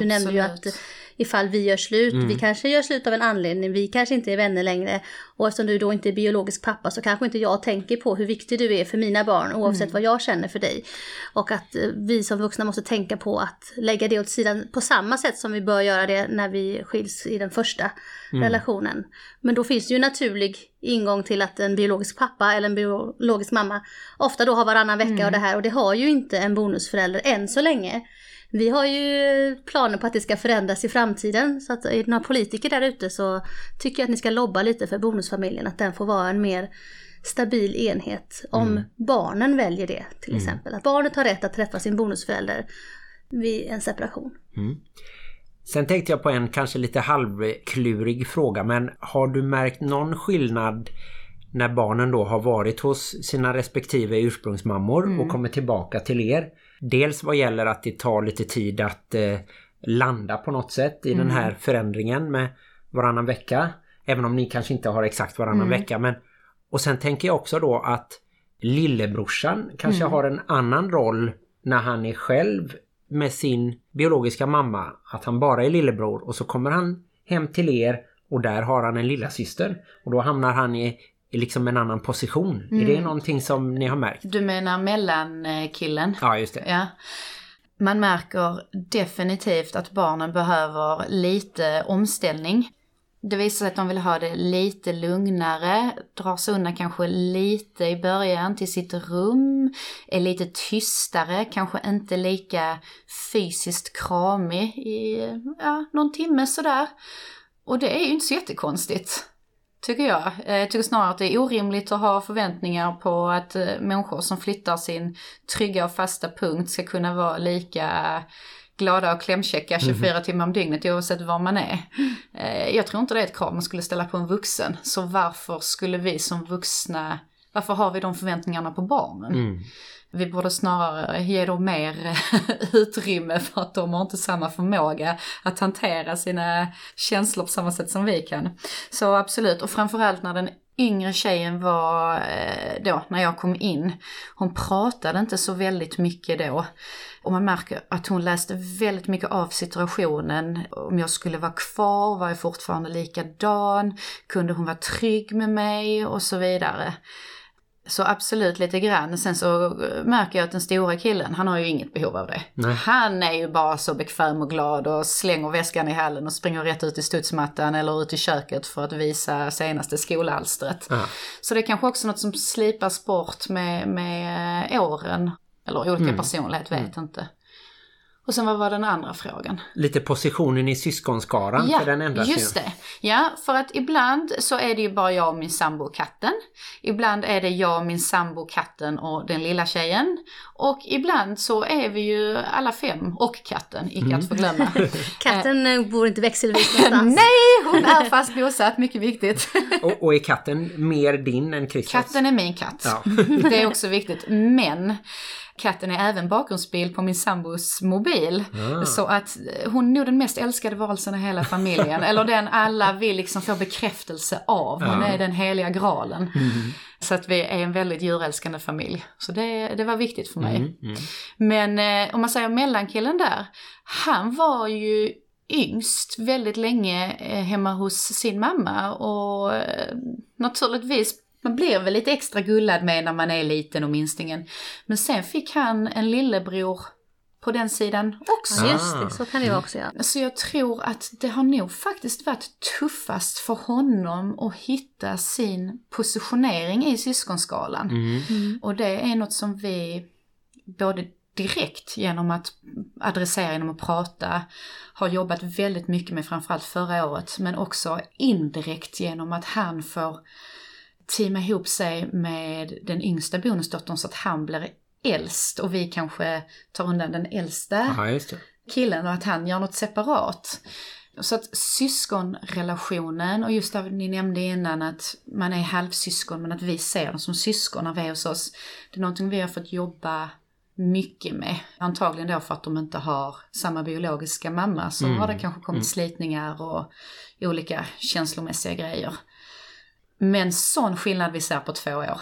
Speaker 5: Du nämnde ju att
Speaker 4: Absolut.
Speaker 5: Ifall vi gör slut, vi kanske gör slut av en anledning, vi kanske inte är vänner längre. Och eftersom du då inte är biologisk pappa så kanske inte jag tänker på hur viktig du är för mina barn oavsett vad jag känner för dig. Och att eh, vi som vuxna måste tänka på att lägga det åt sidan på samma sätt som vi bör göra det när vi skiljs i den första relationen. Men då finns det ju naturlig ingång till att en biologisk pappa eller en biologisk mamma ofta då har varannan vecka och det här och det har ju inte en bonusförälder än så länge. Vi har ju planer på att det ska förändras i framtiden så att är det några politiker där ute så tycker jag att ni ska lobba lite för bonusfamiljen att den får vara en mer stabil enhet om barnen väljer det till exempel. Att barnet har rätt att träffa sin bonusförälder vid en separation.
Speaker 1: Sen tänkte jag på en kanske lite halvklurig fråga men har du märkt någon skillnad när barnen då har varit hos sina respektive ursprungsmammor och kommer tillbaka till er? Dels vad gäller att det tar lite tid att eh, landa på något sätt i den här förändringen med varannan vecka. Även om ni kanske inte har exakt varannan vecka men och sen tänker jag också då att lillebrorsan kanske har en annan roll när han är själv med sin biologiska mamma. Att han bara är lillebror och så kommer han hem till er och där har han en lilla syster Och då hamnar han i liksom en annan position. Är det någonting som ni har märkt?
Speaker 4: Du menar mellankillen?
Speaker 1: Ja, just det.
Speaker 4: Ja. Man märker definitivt att barnen behöver lite omställning. Det visar sig att de vill ha det lite lugnare, drar sig undan kanske lite i början till sitt rum, är lite tystare, kanske inte lika fysiskt kramig i ja, någon timme sådär. Och det är ju inte så jättekonstigt. Tycker jag. Eh, Jag tycker snarare att det är orimligt att ha förväntningar på att eh, människor som flyttar sin trygga och fasta punkt ska kunna vara lika glada och klämkäcka 24 timmar om dygnet oavsett var man är. Eh, Jag tror inte det är ett krav man skulle ställa på en vuxen. Så varför skulle vi som vuxna, varför har vi de förväntningarna på barnen? Vi borde snarare ge dem mer [laughs] utrymme för att de har inte samma förmåga att hantera sina känslor på samma sätt som vi kan. Så absolut, och framförallt när den yngre tjejen var eh, då, när jag kom in, hon pratade inte så väldigt mycket då. Och man märker att hon läste väldigt mycket av situationen. Om jag skulle vara kvar, var jag fortfarande likadan? Kunde hon vara trygg med mig? Och så vidare. Så absolut lite grann. Sen så eh, märker jag att den stora killen, han har ju inget behov av det.
Speaker 1: Nej.
Speaker 4: Han är ju bara så bekväm och glad och slänger väskan i hallen och springer rätt ut i studsmattan eller ut i köket för att visa senaste skolalstret.
Speaker 1: Ja.
Speaker 4: Så det är kanske också något som slipas bort med, med eh, åren. Eller olika personlighet, vet inte. Och sen vad var den andra frågan?
Speaker 1: Lite positionen i syskonskaran för den ändras
Speaker 4: just
Speaker 1: ju.
Speaker 4: det. Ja, för att ibland så är det ju bara jag och min sambo och katten. Ibland är det jag, min sambo, katten och den lilla tjejen. Och ibland så är vi ju alla fem och katten, icke
Speaker 1: Mm.
Speaker 4: att förglömma. [laughs]
Speaker 5: Katten eh, bor inte växelvis [laughs] någonstans.
Speaker 4: Nej, hon är fast bosatt, mycket viktigt. [laughs]
Speaker 1: Och, och är katten mer din än Christians?
Speaker 4: Katten är min katt.
Speaker 1: Ja.
Speaker 4: Det är också viktigt. Men katten är även bakgrundsbild på min sambos mobil.
Speaker 1: Ah.
Speaker 4: Så att hon är nog den mest älskade varelsen i hela familjen. [laughs] Eller den alla vill liksom få bekräftelse av. Hon
Speaker 1: Ja.
Speaker 4: är den heliga graalen.
Speaker 1: Mm.
Speaker 4: Så att vi är en väldigt djurälskande familj. Så det, det var viktigt för mig.
Speaker 1: Mm, mm.
Speaker 4: Men eh, om man säger mellankillen där, han var ju yngst väldigt länge eh, hemma hos sin mamma och eh, naturligtvis man blir väl lite extra gullad med när man är liten och minstingen. Men sen fick han en lillebror på den sidan också.
Speaker 5: Ja, just det. Så kan det också göra.
Speaker 4: Så jag tror att det har nog faktiskt varit tuffast för honom att hitta sin positionering i syskonskalan.
Speaker 1: Mm.
Speaker 4: Och det är något som vi både direkt genom att adressera genom att prata har jobbat väldigt mycket med framförallt förra året men också indirekt genom att han får teama ihop sig med den yngsta bonusdottern så att han blir äldst och vi kanske tar undan den äldsta
Speaker 1: det.
Speaker 4: killen och att han gör något separat. Så att syskonrelationen, och just det ni nämnde innan att man är halvsyskon men att vi ser dem som syskon när vi är hos oss. Det är någonting vi har fått jobba mycket med. Antagligen då för att de inte har samma biologiska mamma så har det kanske kommit slitningar och olika känslomässiga grejer. Men sån skillnad vi ser på två år.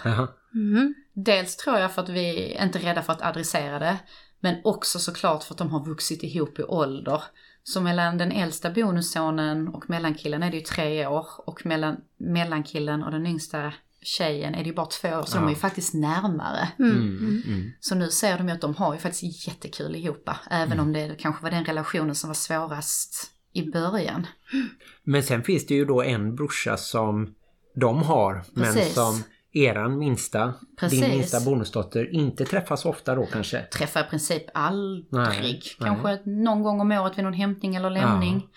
Speaker 5: Mhm.
Speaker 4: Dels tror jag för att vi är inte rädda för att adressera det, men också såklart för att de har vuxit ihop i ålder. Så mellan den äldsta bonussonen och mellankillen är det ju tre år och mellan mellankillen och den yngsta tjejen är det ju bara två år, så de är ju faktiskt närmare.
Speaker 1: Mm.
Speaker 4: Så nu ser de ju att de har ju faktiskt jättekul ihop, även om det kanske var den relationen som var svårast i början.
Speaker 1: Men sen finns det ju då en brorsa som de har, men
Speaker 4: Precis.
Speaker 1: som eran minsta,
Speaker 4: Precis.
Speaker 1: din minsta bonusdotter inte träffas ofta då kanske.
Speaker 4: Träffar i princip aldrig,
Speaker 1: Nej,
Speaker 4: kanske någon gång om året vid någon hämtning eller lämning.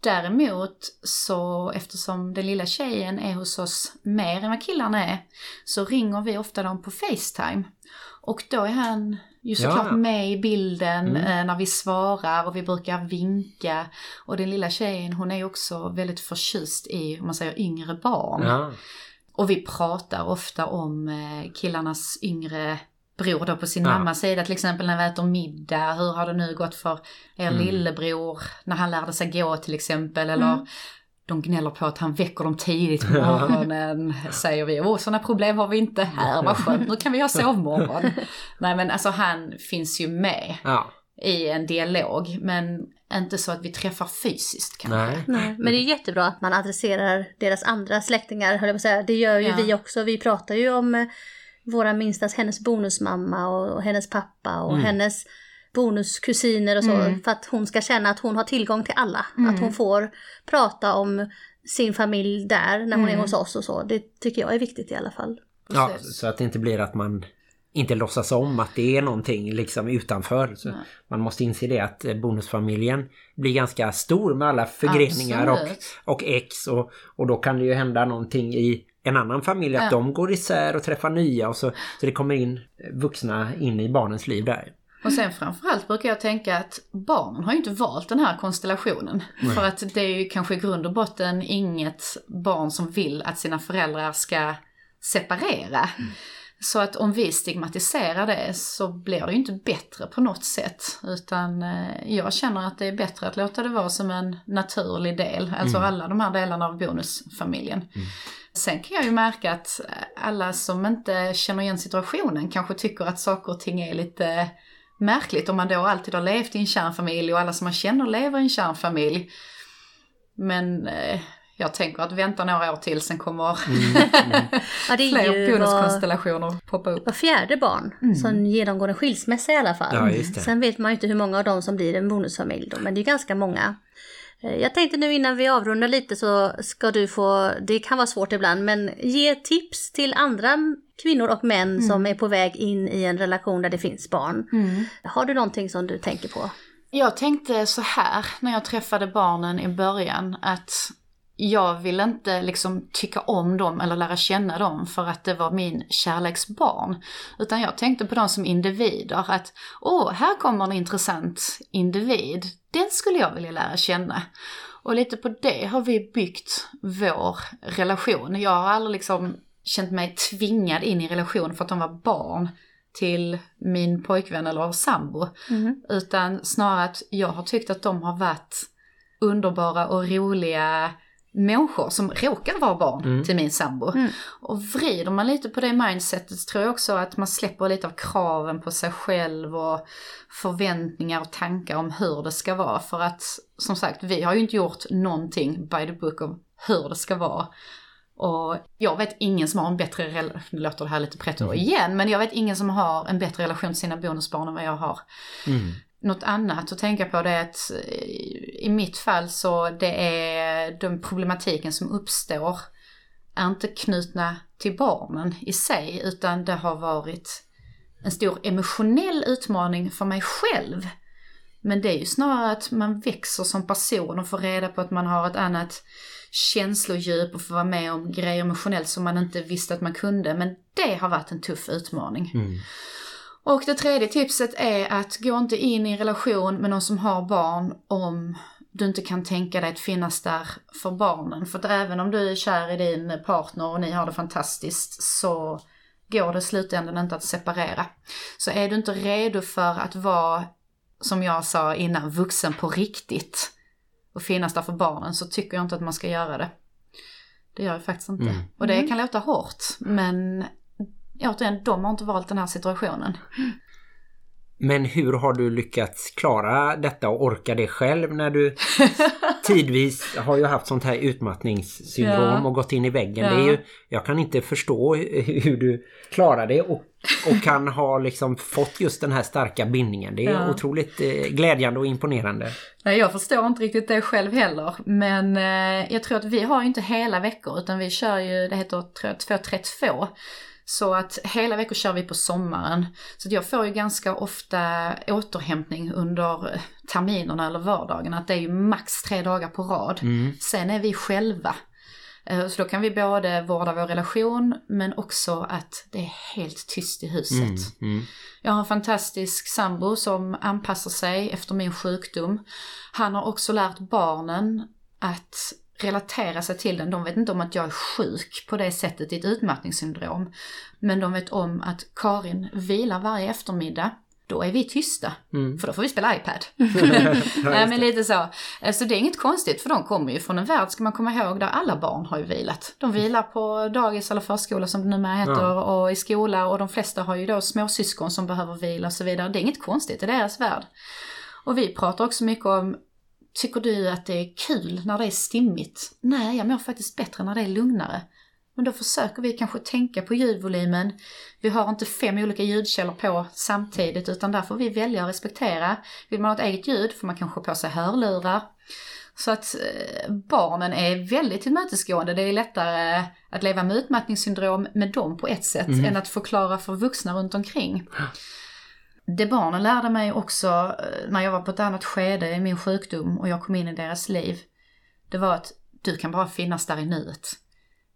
Speaker 4: Däremot så eftersom den lilla tjejen är hos oss mer än vad killarna är så ringer vi ofta dem på Facetime. Och då är han ju såklart
Speaker 1: Ja.
Speaker 4: med i bilden eh, när vi svarar och vi brukar vinka. Och den lilla tjejen hon är också väldigt förtjust i, om man säger yngre barn.
Speaker 1: Ja.
Speaker 4: Och vi pratar ofta om eh, killarnas yngre bror då på sin
Speaker 1: Ja.
Speaker 4: mammas sida, till exempel när vi äter middag. Hur har det nu gått för er
Speaker 1: Mm.
Speaker 4: lillebror när han lärde sig gå till exempel? Eller de gnäller på att han väcker dem tidigt på morgonen. Säger vi, åh sådana problem har vi inte här, vad skönt, nu kan vi ha sovmorgon. Nej men alltså han finns ju med
Speaker 1: ja.
Speaker 4: i en dialog, men inte så att vi träffar fysiskt kanske.
Speaker 1: Nej.
Speaker 5: Nej, men det är jättebra att man adresserar deras andra släktingar, höll jag på att säga. Det gör ju
Speaker 4: Ja.
Speaker 5: vi också. Vi pratar ju om eh, våra minstas, hennes bonusmamma och, och hennes pappa och hennes bonuskusiner och så. För att hon ska känna att hon har tillgång till alla. Att hon får prata om sin familj där när hon är hos oss och så. Det tycker jag är viktigt i alla fall.
Speaker 1: Ja, så att det inte blir att man inte låtsas om att det är någonting liksom utanför. Så man måste inse det att eh, bonusfamiljen blir ganska stor med alla förgreningar och, och ex och, och då kan det ju hända någonting i en annan familj att
Speaker 4: Ja.
Speaker 1: de går isär och träffar nya och så, så det kommer in vuxna in i barnens liv där.
Speaker 4: Och sen framförallt brukar jag tänka att barnen har ju inte valt den här konstellationen. För att det är ju kanske i grund och botten inget barn som vill att sina föräldrar ska separera. Så att om vi stigmatiserar det så blir det ju inte bättre på något sätt. Utan eh, jag känner att det är bättre att låta det vara som en naturlig del. Alltså alla de här delarna av bonusfamiljen. Sen kan jag ju märka att alla som inte känner igen situationen kanske tycker att saker och ting är lite märkligt om man då alltid har levt i en kärnfamilj och alla som man känner lever i en kärnfamilj. Men eh, jag tänker att vänta några år till sen kommer [laughs]
Speaker 5: Ja, det är
Speaker 4: fler bonuskonstellationer poppa upp.
Speaker 5: var fjärde barn som genomgår en skilsmässa i alla fall.
Speaker 1: Ja.
Speaker 5: Sen vet man ju inte hur många av dem som blir en bonusfamilj då, men det är ganska många. Eh, Jag tänkte nu innan vi avrundar lite så ska du få, det kan vara svårt ibland, men ge tips till andra kvinnor och män som är på väg in i en relation där det finns barn. Har du någonting som du tänker på?
Speaker 4: Jag tänkte så här när jag träffade barnen i början att jag vill inte liksom tycka om dem eller lära känna dem för att det var min kärleksbarn. Utan jag tänkte på dem som individer att åh, här kommer en intressant individ. Den skulle jag vilja lära känna. Och lite på det har vi byggt vår relation. Jag har aldrig liksom känt mig tvingad in i relation för att de var barn till min pojkvän eller sambo. Utan snarare att jag har tyckt att de har varit underbara och roliga människor som råkade vara barn till min sambo. Och vrider man lite på det mindsetet så tror jag också att man släpper lite av kraven på sig själv och förväntningar och tankar om hur det ska vara. För att som sagt, vi har ju inte gjort någonting by the book om hur det ska vara. Och jag vet ingen som har en bättre relation, nu låter det här lite pretto igen, men jag vet ingen som har en bättre relation till sina bonusbarn än vad jag har. Något annat att tänka på det är att eh, i mitt fall så det är den problematiken som uppstår är inte knutna till barnen i sig utan det har varit en stor emotionell utmaning för mig själv. Men det är ju snarare att man växer som person och får reda på att man har ett annat känslodjup och får vara med om grejer emotionellt som man inte visste att man kunde. Men det har varit en tuff utmaning. Mm. Och det tredje tipset är att gå inte in i en relation med någon som har barn om du inte kan tänka dig att finnas där för barnen. För att även om du är kär i din partner och ni har det fantastiskt så går det i slutändan inte att separera. Så är du inte redo för att vara, som jag sa innan, vuxen på riktigt och finnas där för barnen så tycker jag inte att man ska göra det. Det gör jag faktiskt inte.
Speaker 6: Mm.
Speaker 4: Och det kan låta hårt, men återigen, de har inte valt den här situationen.
Speaker 6: Men hur har du lyckats klara detta och orka det själv när du [laughs] tidvis har ju haft sånt här utmattningssyndrom
Speaker 4: Ja.
Speaker 6: och gått in i väggen.
Speaker 4: Ja.
Speaker 6: Det är ju, jag kan inte förstå hu- hur du klarar det och, och kan ha liksom fått just den här starka bindningen. Det är
Speaker 4: Ja.
Speaker 6: otroligt eh, glädjande och imponerande.
Speaker 4: Nej, jag förstår inte riktigt det själv heller. Men eh, jag tror att vi har ju inte hela veckor utan vi kör ju, det heter tror jag, 232. Så att hela veckor kör vi på sommaren. Så att jag får ju ganska ofta återhämtning under terminerna eller vardagen. Att det är ju max tre dagar på rad. Sen är vi själva. Eh, Så då kan vi både vårda vår relation men också att det är helt tyst i huset.
Speaker 6: Mm.
Speaker 4: Jag har en fantastisk sambo som anpassar sig efter min sjukdom. Han har också lärt barnen att relatera sig till den. De vet inte om att jag är sjuk på det sättet i ett utmattningssyndrom. Men de vet om att Karin vilar varje eftermiddag. Då är vi tysta, för då får vi spela iPad. [laughs] Nej men lite så. Så det är inget konstigt för de kommer ju från en värld, ska man komma ihåg, där alla barn har ju vilat. De vilar på dagis eller förskola som det numera heter och i skola och de flesta har ju då småsyskon som behöver vila och så vidare. Det är inget konstigt i deras värld. Och vi pratar också mycket om Tycker du att det är kul när det är stimmigt? Nej, jag mår faktiskt bättre när det är lugnare. Men då försöker vi kanske tänka på ljudvolymen. Vi har inte fem olika ljudkällor på samtidigt utan där får vi välja och respektera. Vill man ha ett eget ljud får man kanske på sig hörlurar. Så att eh, barnen är väldigt tillmötesgående. Det är lättare att leva med utmattningssyndrom med dem på ett sätt än att förklara för vuxna runt omkring. Det barnen lärde mig också eh, när jag var på ett annat skede i min sjukdom och jag kom in i deras liv. Det var att du kan bara finnas där i nuet.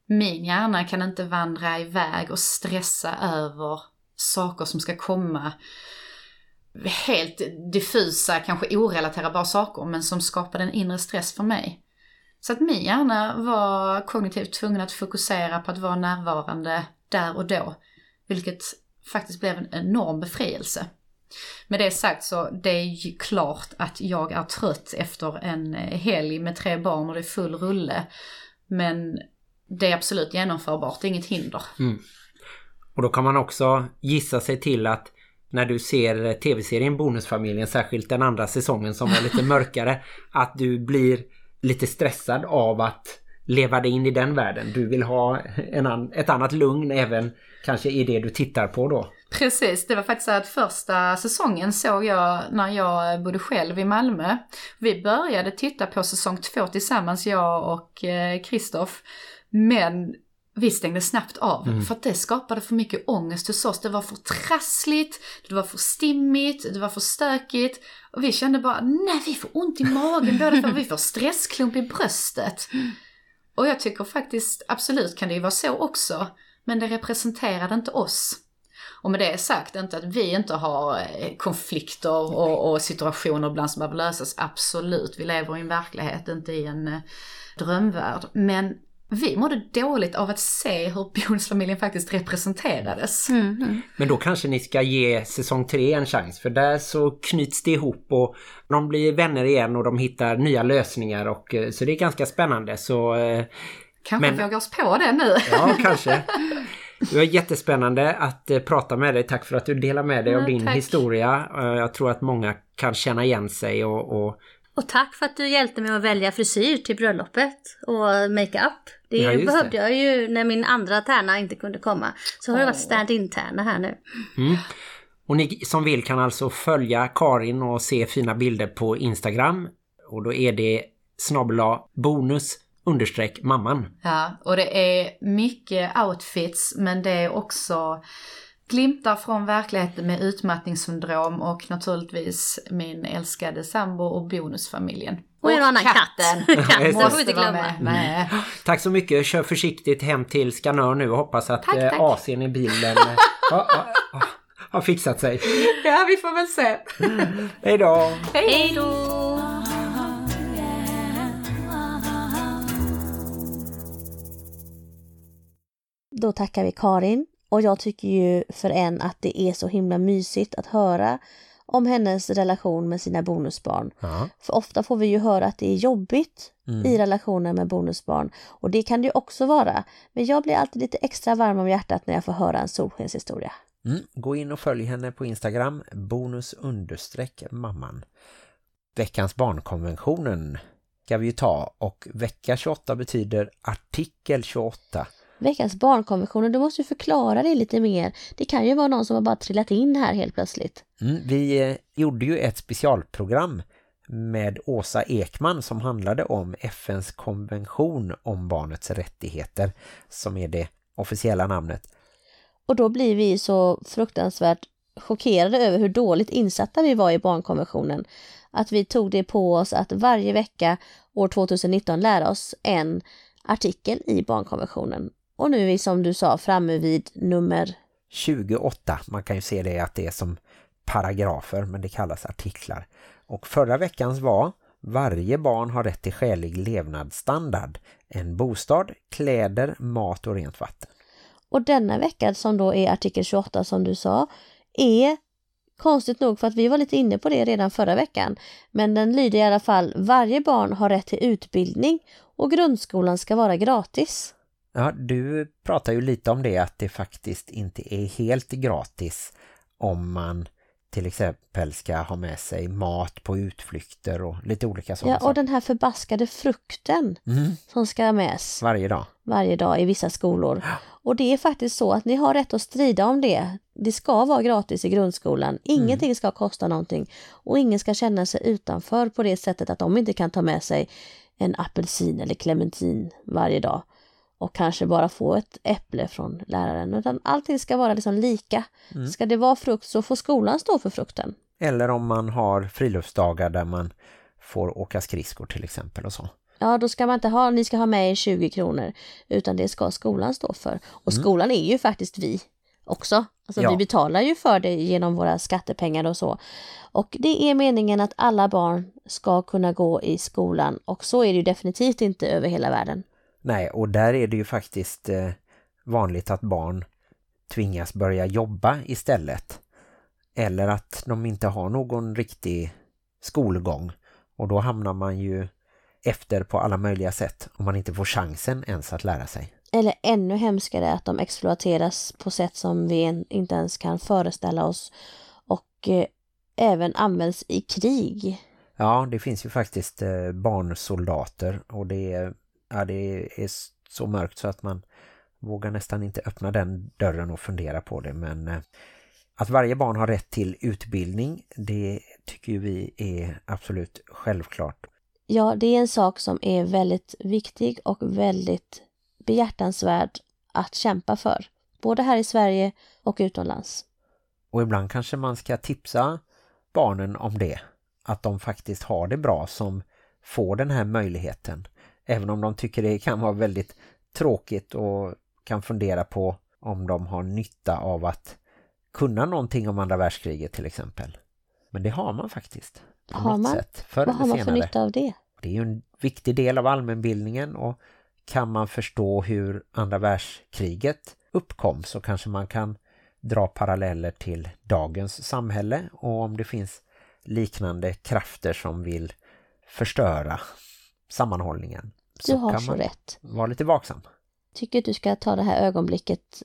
Speaker 4: Min hjärna kan inte vandra iväg och stressa över saker som ska komma. Helt diffusa, kanske orelaterbara saker men som skapade en inre stress för mig. Så att min hjärna var kognitivt tvungen att fokusera på att vara närvarande där och då. Vilket faktiskt blev en enorm befrielse. Med det sagt så det är ju klart att jag är trött efter en eh, helg med tre barn och det är full rulle. Men det är absolut genomförbart, det är inget hinder.
Speaker 6: Och då kan man också gissa sig till att när du ser tv-serien Bonusfamiljen, särskilt den andra säsongen som var lite [laughs] mörkare, att du blir lite stressad av att leva dig in i den världen. Du vill ha en an ett annat lugn även kanske i det du tittar på då.
Speaker 4: Precis, det var faktiskt så att första säsongen såg jag när jag bodde själv i Malmö. Vi började titta på säsong två tillsammans, jag och eh, Kristoff. Men vi stängde snabbt av för att det skapade för mycket ångest hos oss. Det var för trassligt, det var för stimmigt, det var för stökigt. Och vi kände bara, nej vi får ont i magen både för att vi får stressklump i bröstet. Och jag tycker faktiskt, absolut kan det ju vara så också. Men det representerade inte oss. Och med det sagt, inte att vi inte har eh, konflikter och, och situationer ibland som behöver lösas. Absolut, vi lever i en verklighet, inte i en eh, drömvärld. Men vi mådde dåligt av att se hur [laughs] bonusfamiljen faktiskt representerades.
Speaker 6: Men då kanske ni ska ge säsong 3 en chans för där så knyts det ihop och de blir vänner igen och de hittar nya lösningar och eh, så det är ganska spännande så
Speaker 4: Kanske
Speaker 6: Men-
Speaker 4: vågar oss på det nu.
Speaker 6: ja kanske. [laughs] Det var jättespännande att eh, prata med dig. Tack för att du delar med dig av
Speaker 4: Ja,
Speaker 6: din
Speaker 4: tack.
Speaker 6: historia. Eh, Jag tror att många kan känna igen sig och, och
Speaker 5: Och tack för att du hjälpte mig att välja frisyr till bröllopet och makeup. Det
Speaker 6: Ja,
Speaker 5: behövde
Speaker 6: det.
Speaker 5: jag ju när min andra tärna inte kunde komma. Så har det varit stand-in-tärna här nu.
Speaker 6: Och ni som vill kan alltså följa Karin och se fina bilder på Instagram. Och då är det snabbla bonus understreck mamman.
Speaker 4: Ja, och det är mycket outfits men det är också glimtar från verkligheten med utmattningssyndrom och naturligtvis min älskade sambo och bonusfamiljen.
Speaker 5: Och en annan katt. Katt [laughs]
Speaker 6: Just det.
Speaker 5: får vi inte glömma.
Speaker 4: med. Nej.
Speaker 6: Tack så mycket. Kör försiktigt hem till Skanör nu och hoppas att
Speaker 4: Tack,
Speaker 6: eh,
Speaker 4: tack.
Speaker 6: AC'n i bilen har, har, har fixat sig.
Speaker 4: Ja, vi får väl se.
Speaker 6: Hej då!
Speaker 5: Hej då!
Speaker 2: Då tackar vi Karin och jag tycker ju för en att det är så himla mysigt att höra om hennes relation med sina bonusbarn.
Speaker 1: Ja.
Speaker 2: För ofta får vi ju höra att det är jobbigt
Speaker 1: Mm.
Speaker 2: i relationer med bonusbarn och det kan det ju också vara. Men jag blir alltid lite extra varm om hjärtat när jag får höra en solskenshistoria.
Speaker 1: Mm. Gå in och följ henne på Instagram, bonus mamman. Veckans barnkonventionen ska vi ju ta och vecka 28 betyder artikel 28.
Speaker 2: Veckans barnkonventioner, du måste ju förklara det lite mer. Det kan ju vara någon som har bara trillat in här helt plötsligt.
Speaker 1: Mm. Vi eh, gjorde ju ett specialprogram med Åsa Ekman som handlade om FNs konvention om barnets rättigheter som är det officiella namnet.
Speaker 2: Och då blir vi så fruktansvärt chockerade över hur dåligt insatta vi var i barnkonventionen. Att vi tog det på oss att varje vecka år 2019 lära oss en artikel i barnkonventionen. Och nu är vi som du sa framme vid nummer
Speaker 1: 28. Man kan ju se det att det är som paragrafer men det kallas artiklar. Och förra veckans var varje barn har rätt till skälig levnadsstandard. En bostad, kläder, mat och rent vatten.
Speaker 2: Och denna vecka som då är artikel 28 som du sa är konstigt nog för att vi var lite inne på det redan förra veckan. Men den lyder i alla fall varje barn har rätt till utbildning och grundskolan ska vara gratis.
Speaker 1: Ja, du pratar ju lite om det att det faktiskt inte är helt gratis om man till exempel ska ha med sig mat på utflykter och lite olika sådana
Speaker 2: Ja, och
Speaker 1: saker.
Speaker 2: den här förbaskade frukten
Speaker 1: Mm,
Speaker 2: som ska med
Speaker 1: varje dag.
Speaker 2: varje dag i vissa skolor. Och det är faktiskt så att ni har rätt att strida om det. Det ska vara gratis i grundskolan. Ingenting ska kosta någonting. Och ingen ska känna sig utanför på det sättet att de inte kan ta med sig en apelsin eller clementin varje dag. Och kanske bara få ett äpple från läraren. Utan allting ska vara liksom lika. Ska det vara frukt så får skolan stå för frukten.
Speaker 1: Eller om man har friluftsdagar där man får åka skridskor till exempel och så.
Speaker 2: Ja, då ska man inte ha, ni ska ha med er 20 kronor, utan det ska skolan stå för. Och skolan är ju faktiskt vi också. Alltså
Speaker 1: Ja.
Speaker 2: vi betalar ju för det genom våra skattepengar och så. Och det är meningen att alla barn ska kunna gå i skolan och så är det ju definitivt inte över hela världen.
Speaker 1: Nej, och där är det ju faktiskt eh, vanligt att barn tvingas börja jobba istället. Eller att de inte har någon riktig skolgång. Och då hamnar man ju efter på alla möjliga sätt om man inte får chansen ens att lära sig.
Speaker 2: Eller ännu hemskare att de exploateras på sätt som vi inte ens kan föreställa oss och eh, även används i krig.
Speaker 1: Ja, det finns ju faktiskt eh, barnsoldater och det är, ja, det är så mörkt så att man vågar nästan inte öppna den dörren och fundera på det. Men eh, att varje barn har rätt till utbildning, det tycker vi är absolut självklart.
Speaker 2: Ja, det är en sak som är väldigt viktig och väldigt behjärtansvärd att kämpa för. Både här i Sverige och utomlands.
Speaker 1: Och ibland kanske man ska tipsa barnen om det. Att de faktiskt har det bra som får den här möjligheten. Även om de tycker det kan vara väldigt tråkigt och kan fundera på om de har nytta av att kunna någonting om andra världskriget till exempel. Men det har man faktiskt. På
Speaker 2: Har man?
Speaker 1: sätt.
Speaker 2: Vad har man för nytta av det?
Speaker 1: Det är ju en viktig del av allmänbildningen och kan man förstå hur andra världskriget uppkom så kanske man kan dra paralleller till dagens samhälle och om det finns liknande krafter som vill förstöra sammanhållningen.
Speaker 2: Du har
Speaker 1: kan
Speaker 2: så rätt.
Speaker 1: vara lite vaksam.
Speaker 2: Tycker du ska ta det här ögonblicket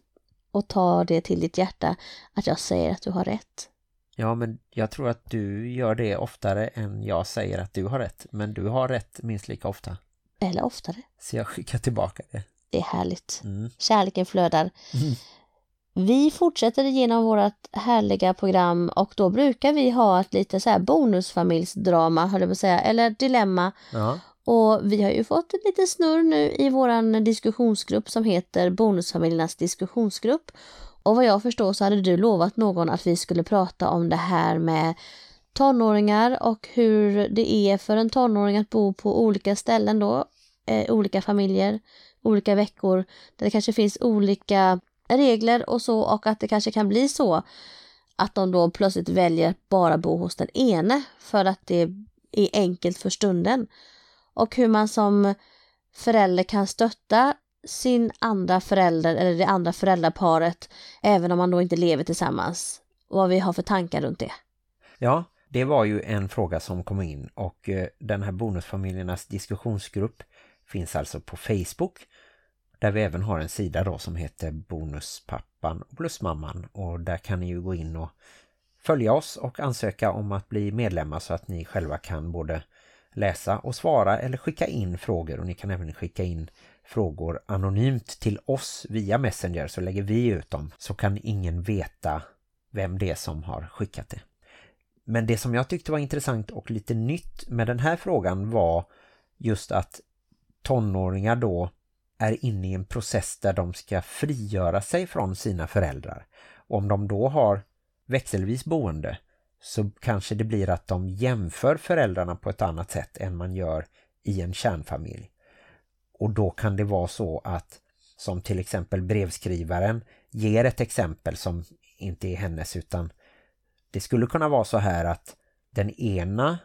Speaker 2: och ta det till ditt hjärta att jag säger att du har rätt.
Speaker 1: Ja, men jag tror att du gör det oftare än jag säger att du har rätt. Men du har rätt minst lika ofta.
Speaker 2: Eller oftare.
Speaker 1: Så jag skickar tillbaka det.
Speaker 2: Det är härligt.
Speaker 1: Mm.
Speaker 2: Kärleken flödar. Vi fortsätter genom vårt härliga program och då brukar vi ha ett lite så här bonusfamiljsdrama, höll jag på att säga, eller dilemma.
Speaker 1: Ja.
Speaker 2: Och vi har ju fått ett litet snurr nu i våran diskussionsgrupp som heter Bonusfamiljernas diskussionsgrupp. Och vad jag förstår så hade du lovat någon att vi skulle prata om det här med tonåringar och hur det är för en tonåring att bo på olika ställen då, eh, olika familjer, olika veckor, där det kanske finns olika regler och så och att det kanske kan bli så att de då plötsligt väljer att bara bo hos den ene för att det är enkelt för stunden. Och hur man som förälder kan stötta sin andra förälder eller det andra föräldraparet även om man då inte lever tillsammans. Vad vi har för tankar runt det.
Speaker 1: Ja, det var ju en fråga som kom in och eh, den här bonusfamiljernas diskussionsgrupp finns alltså på Facebook där vi även har en sida då som heter Bonuspappan och Plusmamman och där kan ni ju gå in och följa oss och ansöka om att bli medlemmar så att ni själva kan både läsa och svara eller skicka in frågor och ni kan även skicka in frågor anonymt till oss via Messenger så lägger vi ut dem så kan ingen veta vem det är som har skickat det. Men det som jag tyckte var intressant och lite nytt med den här frågan var just att tonåringar då är inne i en process där de ska frigöra sig från sina föräldrar. Och om de då har växelvis boende så kanske det blir att de jämför föräldrarna på ett annat sätt än man gör i en kärnfamilj. Och då kan det vara så att som till exempel brevskrivaren ger ett exempel som inte är hennes utan det skulle kunna vara så här att den ena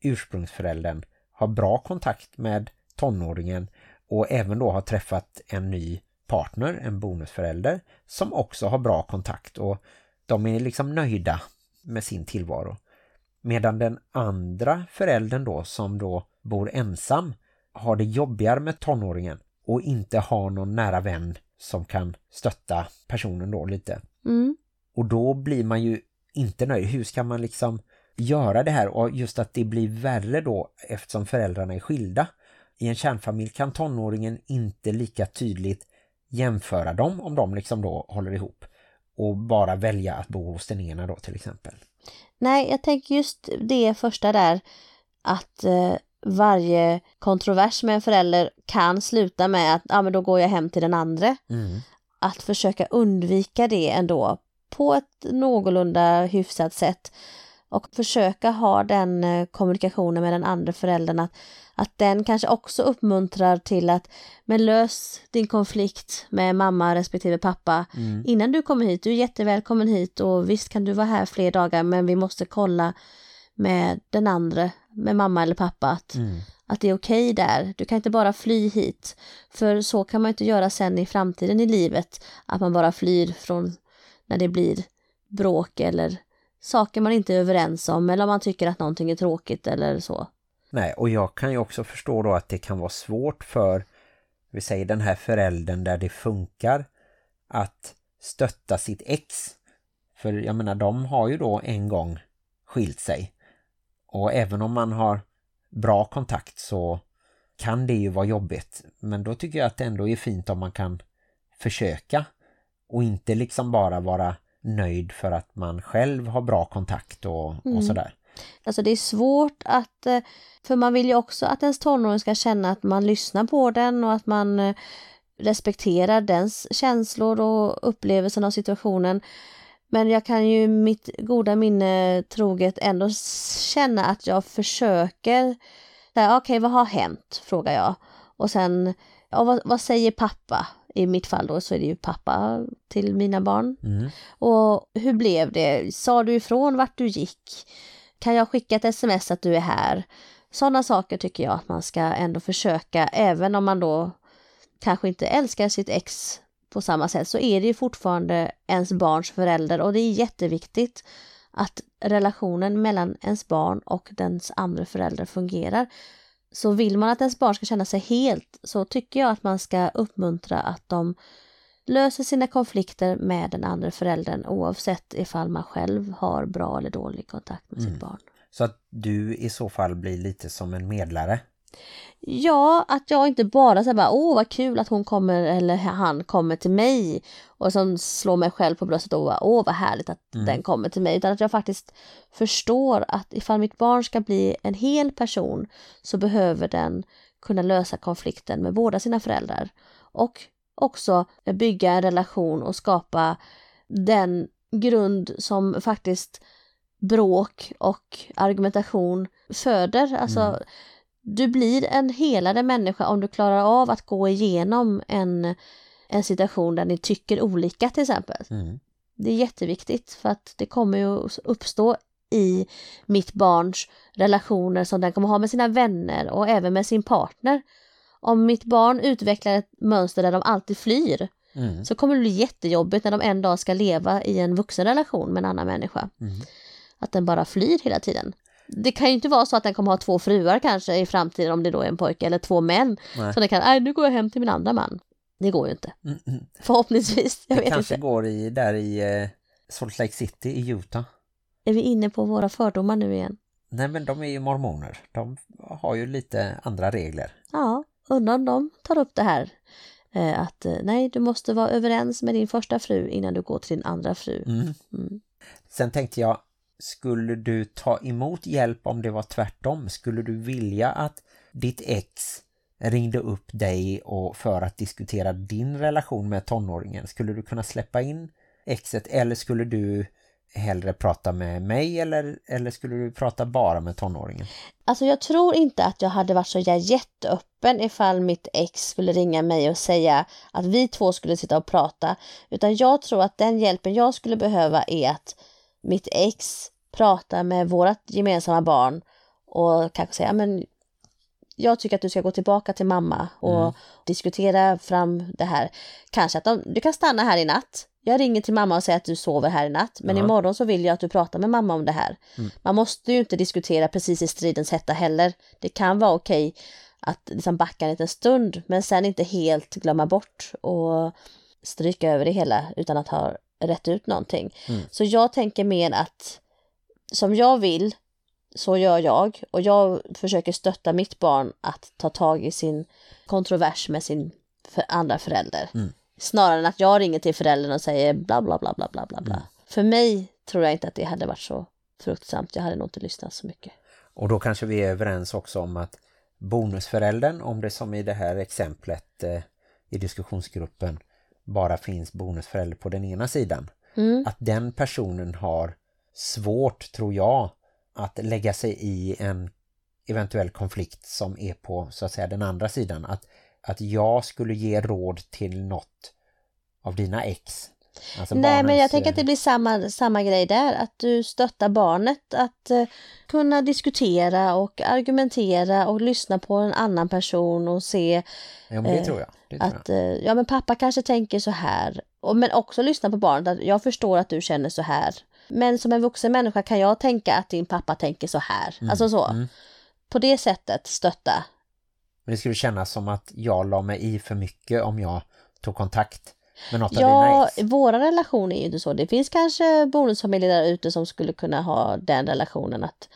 Speaker 1: ursprungsföräldern har bra kontakt med tonåringen och även då har träffat en ny partner, en bonusförälder som också har bra kontakt och de är liksom nöjda med sin tillvaro. Medan den andra föräldern då som då bor ensam har det jobbigare med tonåringen och inte har någon nära vän som kan stötta personen då lite.
Speaker 2: Mm.
Speaker 1: Och då blir man ju inte nöjd. Hur ska man liksom göra det här? Och just att det blir värre då eftersom föräldrarna är skilda. I en kärnfamilj kan tonåringen inte lika tydligt jämföra dem om de liksom då håller ihop. Och bara välja att bo hos den ena då till exempel.
Speaker 2: Nej, jag tänker just det första där att eh, varje kontrovers med en förälder kan sluta med att ah, men då går jag hem till den andra.
Speaker 1: Mm.
Speaker 2: Att försöka undvika det ändå på ett någorlunda hyfsat sätt och försöka ha den eh, kommunikationen med den andra föräldern att, att den kanske också uppmuntrar till att men lös din konflikt med mamma respektive pappa
Speaker 1: Mm.
Speaker 2: innan du kommer hit. Du är jättevälkommen hit och visst kan du vara här fler dagar men vi måste kolla med den andra, med mamma eller pappa att,
Speaker 1: Mm.
Speaker 2: att det är okej där. Du kan inte bara fly hit. För så kan man inte göra sen i framtiden i livet. Att man bara flyr från när det blir bråk eller saker man inte är överens om eller om man tycker att någonting är tråkigt eller så.
Speaker 1: Nej, och jag kan ju också förstå då att det kan vara svårt för vi säger den här föräldern där det funkar att stötta sitt ex. För jag menar, de har ju då en gång skilt sig. Och även om man har bra kontakt så kan det ju vara jobbigt. Men då tycker jag att det ändå är fint om man kan försöka och inte liksom bara vara nöjd för att man själv har bra kontakt och,
Speaker 2: Mm.
Speaker 1: och sådär.
Speaker 2: Alltså det är svårt att, eh, för man vill ju också att ens tonåring ska känna att man lyssnar på den och att man eh, respekterar dens känslor och upplevelsen av situationen. Men jag kan ju mitt goda minne troget ändå känna att jag försöker, okej vad har hänt, frågar jag. Och sen, ja, vad, vad säger pappa? I mitt fall då så är det ju pappa till mina barn.
Speaker 1: Mm.
Speaker 2: Och hur blev det? Sa du ifrån vart du gick? Kan jag skicka ett sms att du är här? Sådana saker tycker jag att man ska ändå försöka, även om man då kanske inte älskar sitt ex på samma sätt, så är det ju fortfarande ens barns förälder och det är jätteviktigt att relationen mellan ens barn och dens andra förälder fungerar. Så vill man att ens barn ska känna sig helt så tycker jag att man ska uppmuntra att de löser sina konflikter med den andra föräldern oavsett ifall man själv har bra eller dålig kontakt med
Speaker 1: Mm.
Speaker 2: sitt barn.
Speaker 1: Så att du i så fall blir lite som en medlare.
Speaker 2: Ja, att jag inte bara säger bara åh vad kul att hon kommer eller han kommer till mig och som slår mig själv på bröstet och bara, åh vad härligt att
Speaker 1: Mm.
Speaker 2: den kommer till mig utan att jag faktiskt förstår att ifall mitt barn ska bli en hel person så behöver den kunna lösa konflikten med båda sina föräldrar och också bygga en relation och skapa den grund som faktiskt bråk och argumentation föder. Alltså
Speaker 1: Mm.
Speaker 2: Du blir en helare människa om du klarar av att gå igenom en, en situation där ni tycker olika till exempel.
Speaker 1: Mm.
Speaker 2: Det är jätteviktigt för att det kommer ju uppstå i mitt barns relationer som den kommer ha med sina vänner och även med sin partner. om mitt barn utvecklar ett mönster där de alltid flyr
Speaker 1: Mm.
Speaker 2: så kommer det bli jättejobbigt när de en dag ska leva i en vuxenrelation med en annan människa.
Speaker 1: Mm.
Speaker 2: Att den bara flyr hela tiden. Det kan ju inte vara så att den kommer ha två fruar kanske i framtiden om det då är en pojke eller två män.
Speaker 1: Nej.
Speaker 2: Så den kan, nej nu går jag hem till min andra man. Det går ju inte.
Speaker 1: Mm, mm.
Speaker 2: Förhoppningsvis, jag
Speaker 1: Det
Speaker 2: vet
Speaker 1: kanske
Speaker 2: inte.
Speaker 1: går i, där i eh, Salt Lake City i Utah.
Speaker 2: Är vi inne på våra fördomar nu igen?
Speaker 1: Nej men de är ju mormoner. De har ju lite andra regler.
Speaker 2: Ja, undrar om de tar upp det här. Eh, att eh, nej, du måste vara överens med din första fru innan du går till din andra fru.
Speaker 1: Mm.
Speaker 2: Mm.
Speaker 1: Sen tänkte jag, skulle du ta emot hjälp om det var tvärtom? Skulle du vilja att ditt ex ringde upp dig och för att diskutera din relation med tonåringen? Skulle du kunna släppa in exet eller skulle du hellre prata med mig eller, eller skulle du prata bara med tonåringen?
Speaker 2: Alltså jag tror inte att jag hade varit så jätteöppen ifall mitt ex skulle ringa mig och säga att vi två skulle sitta och prata. Utan jag tror att den hjälpen jag skulle behöva är att mitt ex pratar med vårt gemensamma barn och kanske säga, "Ja, men jag tycker att du ska gå tillbaka till mamma och
Speaker 1: Mm.
Speaker 2: diskutera fram det här. Kanske att de, du kan stanna här i natt. Jag ringer till mamma och säger att du sover här i natt. Men
Speaker 1: Ja.
Speaker 2: imorgon så vill jag att du pratar med mamma om det här.
Speaker 1: Mm.
Speaker 2: Man måste ju inte diskutera precis i stridens hetta heller. Det kan vara okej att liksom backa en liten stund men sen inte helt glömma bort och stryka över det hela utan att ha rätt ut någonting.
Speaker 1: Mm.
Speaker 2: Så jag tänker mer att som jag vill så gör jag och jag försöker stötta mitt barn att ta tag i sin kontrovers med sin för andra förälder.
Speaker 1: Mm.
Speaker 2: Snarare än att jag ringer till föräldern och säger bla bla bla bla bla bla.
Speaker 1: Mm.
Speaker 2: För mig tror jag inte att det hade varit så fruktsamt. Jag hade nog inte lyssnat så mycket.
Speaker 1: Och då kanske vi är överens också om att bonusföräldern, om det som i det här exemplet eh, i diskussionsgruppen bara finns bonusförälder på den ena sidan,
Speaker 2: Mm.
Speaker 1: att den personen har svårt, tror jag, att lägga sig i en eventuell konflikt som är på så att säga den andra sidan. Att, att jag skulle ge råd till något av dina ex. Alltså
Speaker 2: Nej, men jag
Speaker 1: barnens,
Speaker 2: tänker att det
Speaker 1: eh,
Speaker 2: blir samma, samma grej där. Att du stöttar barnet att eh, kunna diskutera och argumentera och lyssna på en annan person och se
Speaker 1: Ja, men det
Speaker 2: eh,
Speaker 1: tror jag.
Speaker 2: Att eh, ja, men pappa kanske tänker så här. Och, men också lyssna på barnet. Att jag förstår att du känner så här. Men som en vuxen människa kan jag tänka att din pappa tänker så här.
Speaker 1: jag.
Speaker 2: Alltså så.
Speaker 1: Mm.
Speaker 2: På det sättet stötta.
Speaker 1: Men det skulle kännas som att jag la mig i för mycket om jag tog kontakt med något av
Speaker 2: Ja,
Speaker 1: dina ex.
Speaker 2: våra relationer är ju inte så. Det finns kanske bonusfamiljer där ute som skulle kunna ha den relationen. Att,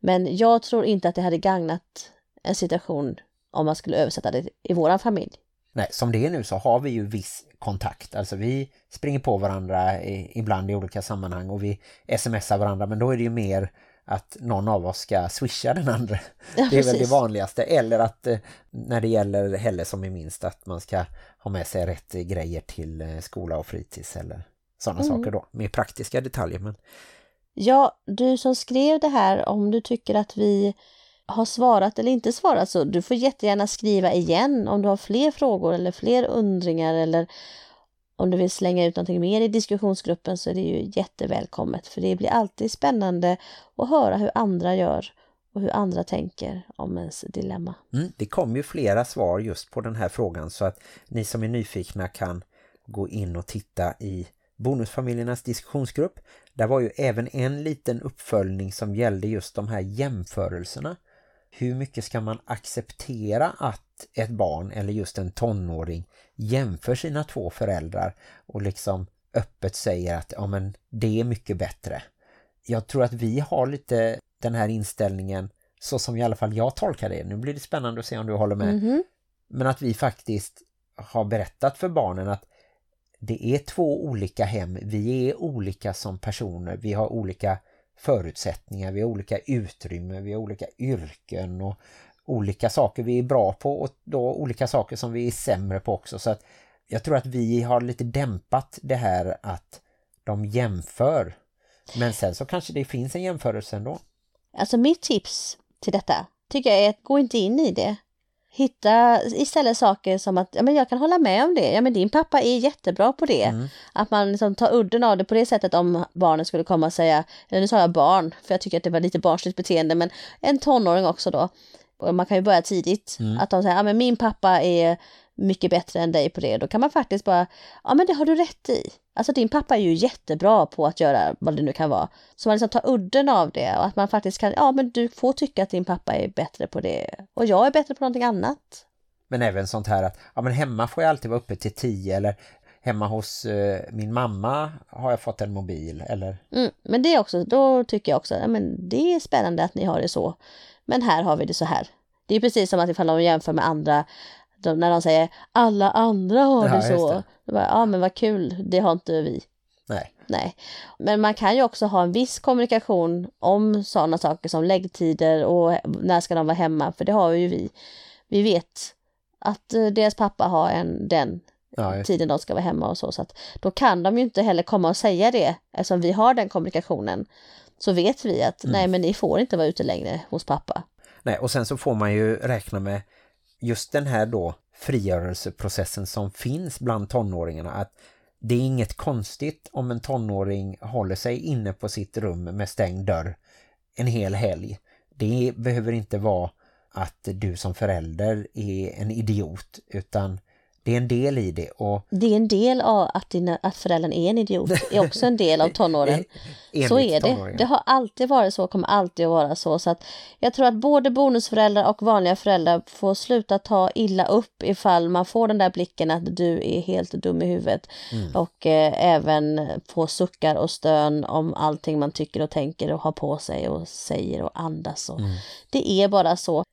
Speaker 2: men jag tror inte att det hade gagnat en situation om man skulle översätta det i våran familj.
Speaker 1: Nej, som det är nu så har vi ju viss kontakt. Alltså vi springer på varandra i, ibland i olika sammanhang och vi smsar varandra. Men då är det ju mer att någon av oss ska swisha den andra.
Speaker 2: Ja,
Speaker 1: det är väl det vanligaste. Eller att eh, när det gäller Helle som är minst att man ska ha med sig rätt grejer till eh, skola och fritids eller sådana
Speaker 2: Mm.
Speaker 1: saker då. Mer praktiska detaljer men
Speaker 2: Ja, du som skrev det här, om du tycker att vi har svarat eller inte svarat så du får jättegärna skriva igen om du har fler frågor eller fler undringar eller om du vill slänga ut någonting mer i diskussionsgruppen så är det ju jättevälkommet för det blir alltid spännande att höra hur andra gör och hur andra tänker om ens dilemma.
Speaker 1: Mm, det kom ju flera svar just på den här frågan så att ni som är nyfikna kan gå in och titta i Bonusfamiljernas diskussionsgrupp. Där var ju även en liten uppföljning som gällde just de här jämförelserna. Hur mycket ska man acceptera att ett barn eller just en tonåring jämför sina två föräldrar och liksom öppet säger att ja, men det är mycket bättre. Jag tror att vi har lite den här inställningen så som i alla fall jag tolkar det. Nu blir det spännande att se om du håller med.
Speaker 2: Mhm.
Speaker 1: Men att vi faktiskt har berättat för barnen att det är två olika hem. Vi är olika som personer. Vi har olika förutsättningar. Vi har olika utrymme. Vi har olika yrken och olika saker vi är bra på och då olika saker som vi är sämre på också. Så att jag tror att vi har lite dämpat det här att de jämför. Men sen så kanske det finns en jämförelse ändå.
Speaker 2: Alltså mitt tips till detta tycker jag är att gå inte in i det. Hitta istället saker som att ja, men jag kan hålla med om det. Ja, men din pappa är jättebra på det.
Speaker 1: Mm.
Speaker 2: Att man liksom tar udden av det på det sättet om barnen skulle komma och säga, eller nu sa jag barn, för jag tycker att det var lite barnsligt beteende, men en tonåring också då. och man kan ju börja tidigt,
Speaker 1: Mm.
Speaker 2: att de säger, ja men min pappa är mycket bättre än dig på det, då kan man faktiskt bara, ja men det har du rätt i. Alltså din pappa är ju jättebra på att göra vad det nu kan vara. Så man liksom tar udden av det och att man faktiskt kan, ja men du får tycka att din pappa är bättre på det och jag är bättre på någonting annat.
Speaker 1: Men även sånt här att ja, men hemma får jag alltid vara uppe till tio eller hemma hos eh, min mamma har jag fått en mobil eller
Speaker 2: Mm, men det också, då tycker jag också, ja men det är spännande att ni har det så. Men här har vi det så här. Det är precis som att ifall de jämför med andra, de, när de säger alla andra har
Speaker 1: Ja,
Speaker 2: det så.
Speaker 1: det.
Speaker 2: Bara, ja men vad kul, det har inte vi.
Speaker 1: nej.
Speaker 2: Nej, men man kan ju också ha en viss kommunikation om sådana saker som läggtider och när ska de vara hemma, för det har ju vi. Vi vet att eh, deras pappa har en, den
Speaker 1: Ja,
Speaker 2: tiden de ska vara hemma och så, så att då kan de ju inte heller komma och säga det, eftersom vi har den kommunikationen. Så vet vi att
Speaker 1: Mm.
Speaker 2: nej men ni får inte vara ute längre hos pappa.
Speaker 1: nej. Och sen så får man ju räkna med just den här då frigörelseprocessen som finns bland tonåringarna att det är inget konstigt om en tonåring håller sig inne på sitt rum med stängd dörr en hel helg. Det behöver inte vara att du som förälder är en idiot utan det är en del i det och
Speaker 2: Det är en del av att, dina, att föräldern är en idiot, är också en del av [laughs] tonåren. Så är det. Det har alltid varit så, kommer alltid att vara så. så att jag tror att både bonusföräldrar och vanliga föräldrar får sluta ta illa upp ifall man får den där blicken att du är helt dum i huvudet.
Speaker 1: Mm.
Speaker 2: Och eh, även få suckar och stön om allting man tycker och tänker och har på sig och säger och andas. Och.
Speaker 1: Mm.
Speaker 2: Det är bara så.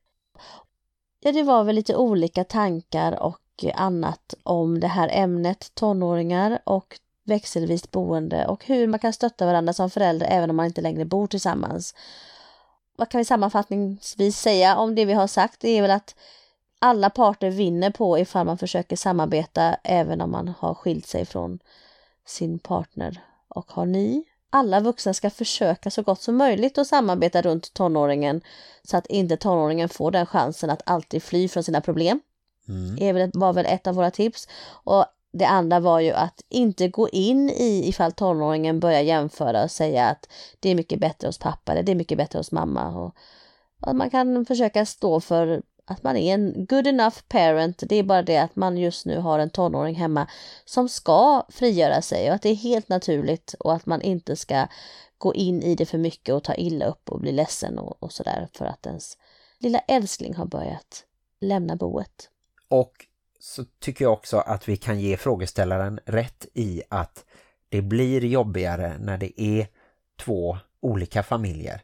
Speaker 2: Ja, det var väl lite olika tankar och annat om det här ämnet tonåringar och växelvist boende och hur man kan stötta varandra som förälder även om man inte längre bor tillsammans. Vad kan vi sammanfattningsvis säga om det vi har sagt? Det är väl att alla parter vinner på ifall man försöker samarbeta även om man har skilt sig från sin partner och har ny. Alla vuxna ska försöka så gott som möjligt att samarbeta runt tonåringen så att inte tonåringen får den chansen att alltid fly från sina problem
Speaker 1: Mm.
Speaker 2: var väl ett av våra tips. Och det andra var ju att inte gå in i ifall tonåringen börjar jämföra och säga att det är mycket bättre hos pappa eller det är mycket bättre hos mamma. Och att man kan försöka stå för att man är en good enough parent. Det är bara det att man just nu har en tonåring hemma som ska frigöra sig och att det är helt naturligt och att man inte ska gå in i det för mycket och ta illa upp och bli ledsen och, och sådär för att ens lilla älskling har börjat lämna boet.
Speaker 1: Och så tycker jag också att vi kan ge frågeställaren rätt i att det blir jobbigare när det är två olika familjer.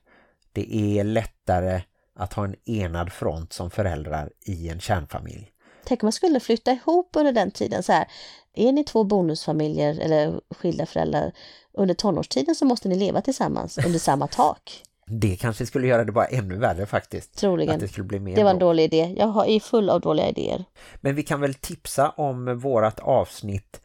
Speaker 1: Det är lättare att ha en enad front som föräldrar i en kärnfamilj.
Speaker 2: Tänk om man skulle flytta ihop under den tiden så här. Är ni två bonusfamiljer eller skilda föräldrar under tonårstiden så måste ni leva tillsammans under samma tak.
Speaker 1: Det kanske skulle göra det bara ännu värre faktiskt. Att
Speaker 2: Troligen.
Speaker 1: det skulle bli mer
Speaker 2: Det var en dålig idé. Jag är full av dåliga idéer.
Speaker 1: Men vi kan väl tipsa om vårat avsnitt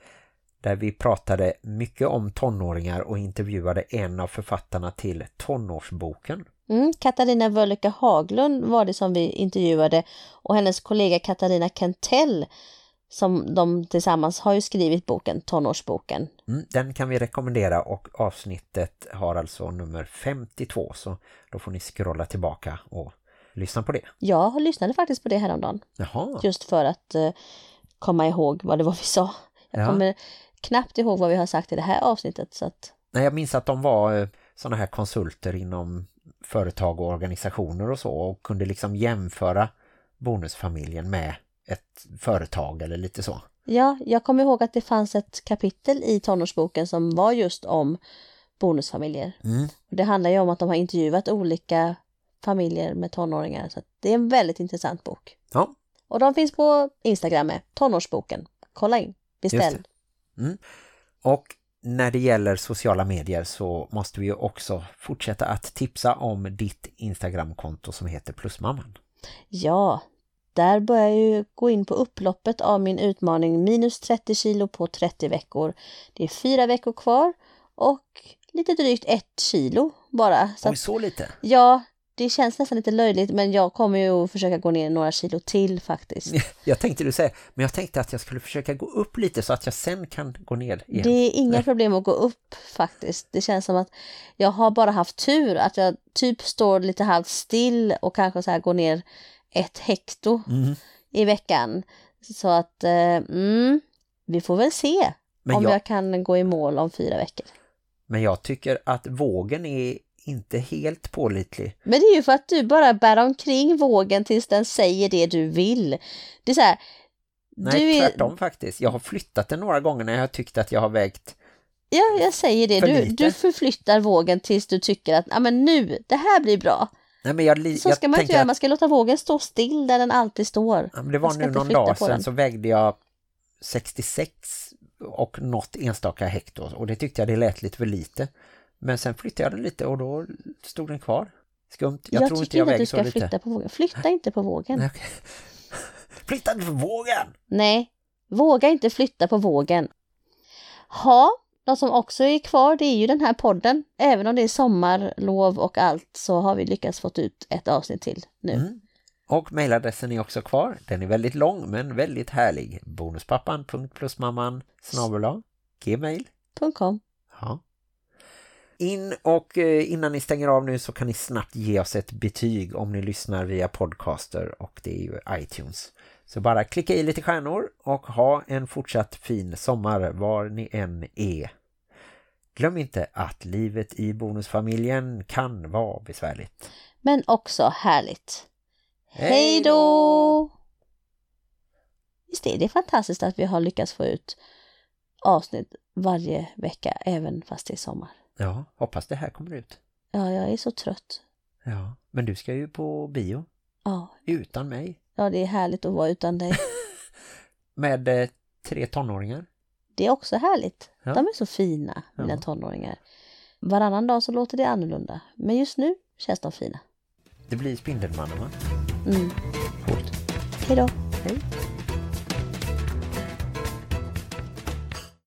Speaker 1: där vi pratade mycket om tonåringar och intervjuade en av författarna till tonårsboken.
Speaker 2: Mm, Katarina Wölke Haglund var det som vi intervjuade och hennes kollega Katarina Kentell som de tillsammans har ju skrivit boken, tonårsboken.
Speaker 1: Mm, den kan vi rekommendera och avsnittet har alltså nummer 52 så då får ni scrolla tillbaka och lyssna på det.
Speaker 2: Jag lyssnade faktiskt på det häromdagen.
Speaker 1: Jaha,
Speaker 2: Just för att eh, komma ihåg vad det var vi sa. Jag
Speaker 1: Ja.
Speaker 2: kommer knappt ihåg vad vi har sagt i det här avsnittet. Så att,
Speaker 1: Nej, jag minns att de var sådana här konsulter inom företag och organisationer och så och kunde liksom jämföra bonusfamiljen med ett företag eller lite så.
Speaker 2: ja, jag kommer ihåg att det fanns ett kapitel i tonårsboken som var just om bonusfamiljer.
Speaker 1: Mm.
Speaker 2: Det handlar ju om att de har intervjuat olika familjer med tonåringar. Så det är en väldigt intressant bok.
Speaker 1: Ja,
Speaker 2: Och de finns på Instagram med tonårsboken. Kolla in, beställ.
Speaker 1: Just Och när det gäller sociala medier så måste vi ju också fortsätta att tipsa om ditt Instagramkonto som heter Plusmamman.
Speaker 2: Ja, där börjar jag ju gå in på upploppet av min utmaning minus 30 kilo på 30 veckor. Det är fyra veckor kvar och lite drygt ett kilo bara. Så
Speaker 1: Oj, så lite?
Speaker 2: ja, det känns nästan lite löjligt men jag kommer ju att försöka gå ner några kilo till faktiskt. [laughs]
Speaker 1: Jag tänkte du säga, men jag tänkte att jag skulle försöka gå upp lite så att jag sen kan gå ner igen.
Speaker 2: Det är inga problem att gå upp faktiskt. Det känns som att jag har bara haft tur att jag typ står lite halvt still och kanske så här går ner ett hekto
Speaker 1: Mm.
Speaker 2: i veckan. Så att, eh, mm, vi får väl se
Speaker 1: Men,
Speaker 2: om
Speaker 1: jag,
Speaker 2: jag kan gå i mål om fyra veckor.
Speaker 1: men jag tycker att vågen är inte helt pålitlig.
Speaker 2: Men det är ju för att du bara bär omkring vågen tills den säger det du vill. Det är så här,
Speaker 1: Nej,
Speaker 2: du är,
Speaker 1: tvärtom faktiskt. Jag har flyttat den några gånger när jag har tyckt att jag har vägt...
Speaker 2: Ja, jag säger det.
Speaker 1: För
Speaker 2: Du, du förflyttar vågen tills du tycker att ah, men nu, det här blir bra.
Speaker 1: Nej, men jag,
Speaker 2: Så
Speaker 1: jag
Speaker 2: ska man inte göra,
Speaker 1: att-
Speaker 2: man ska låta vågen stå still där den alltid står.
Speaker 1: Ja, men det var nu någon dag
Speaker 2: på
Speaker 1: sedan så vägde jag 66 och något enstaka hekto och det tyckte jag det lät lite för lite. Men sen flyttade jag den lite och då stod den kvar. Skumt. Jag,
Speaker 2: Jag,
Speaker 1: tror inte
Speaker 2: tycker
Speaker 1: jag
Speaker 2: inte att du ska flytta på vågen. Flytta inte på vågen.
Speaker 1: Nej,
Speaker 2: Nej.
Speaker 1: okej. [laughs] Flytta inte för vågen!
Speaker 2: våga inte flytta på vågen. Ha, något som också är kvar det är ju den här podden. Även om det är sommarlov och allt så har vi lyckats fått ut ett avsnitt till nu.
Speaker 1: Mm. Och mailadressen är också kvar. Den är väldigt lång men väldigt härlig. Bonuspappan.plusmamman snabel-a gmail.
Speaker 2: .com.
Speaker 1: Ja. In och eh, innan ni stänger av nu så kan ni snabbt ge oss ett betyg om ni lyssnar via podcaster och det är ju iTunes. Så bara klicka i lite stjärnor och ha en fortsatt fin sommar var ni än är. Glöm inte att livet i bonusfamiljen kan vara besvärligt.
Speaker 2: Men också härligt. Hej då! Visst är det fantastiskt att vi har lyckats få ut avsnitt varje vecka även fast det är sommar.
Speaker 1: Ja, hoppas det här kommer ut.
Speaker 2: Ja, jag är så trött.
Speaker 1: Ja, men du ska ju på bio
Speaker 2: Ja,
Speaker 1: utan mig
Speaker 2: ja det är härligt att vara utan dig. [laughs]
Speaker 1: med eh, tre tonåringar.
Speaker 2: Det är också härligt.
Speaker 1: Ja.
Speaker 2: De är så fina, mina
Speaker 1: Ja.
Speaker 2: tonåringar. Varannan dag så låter det annorlunda. Men just nu känns de fina.
Speaker 1: Det blir Spindelmannen va?
Speaker 2: Mm.
Speaker 1: Coolt.
Speaker 2: Hej då!
Speaker 1: Hej.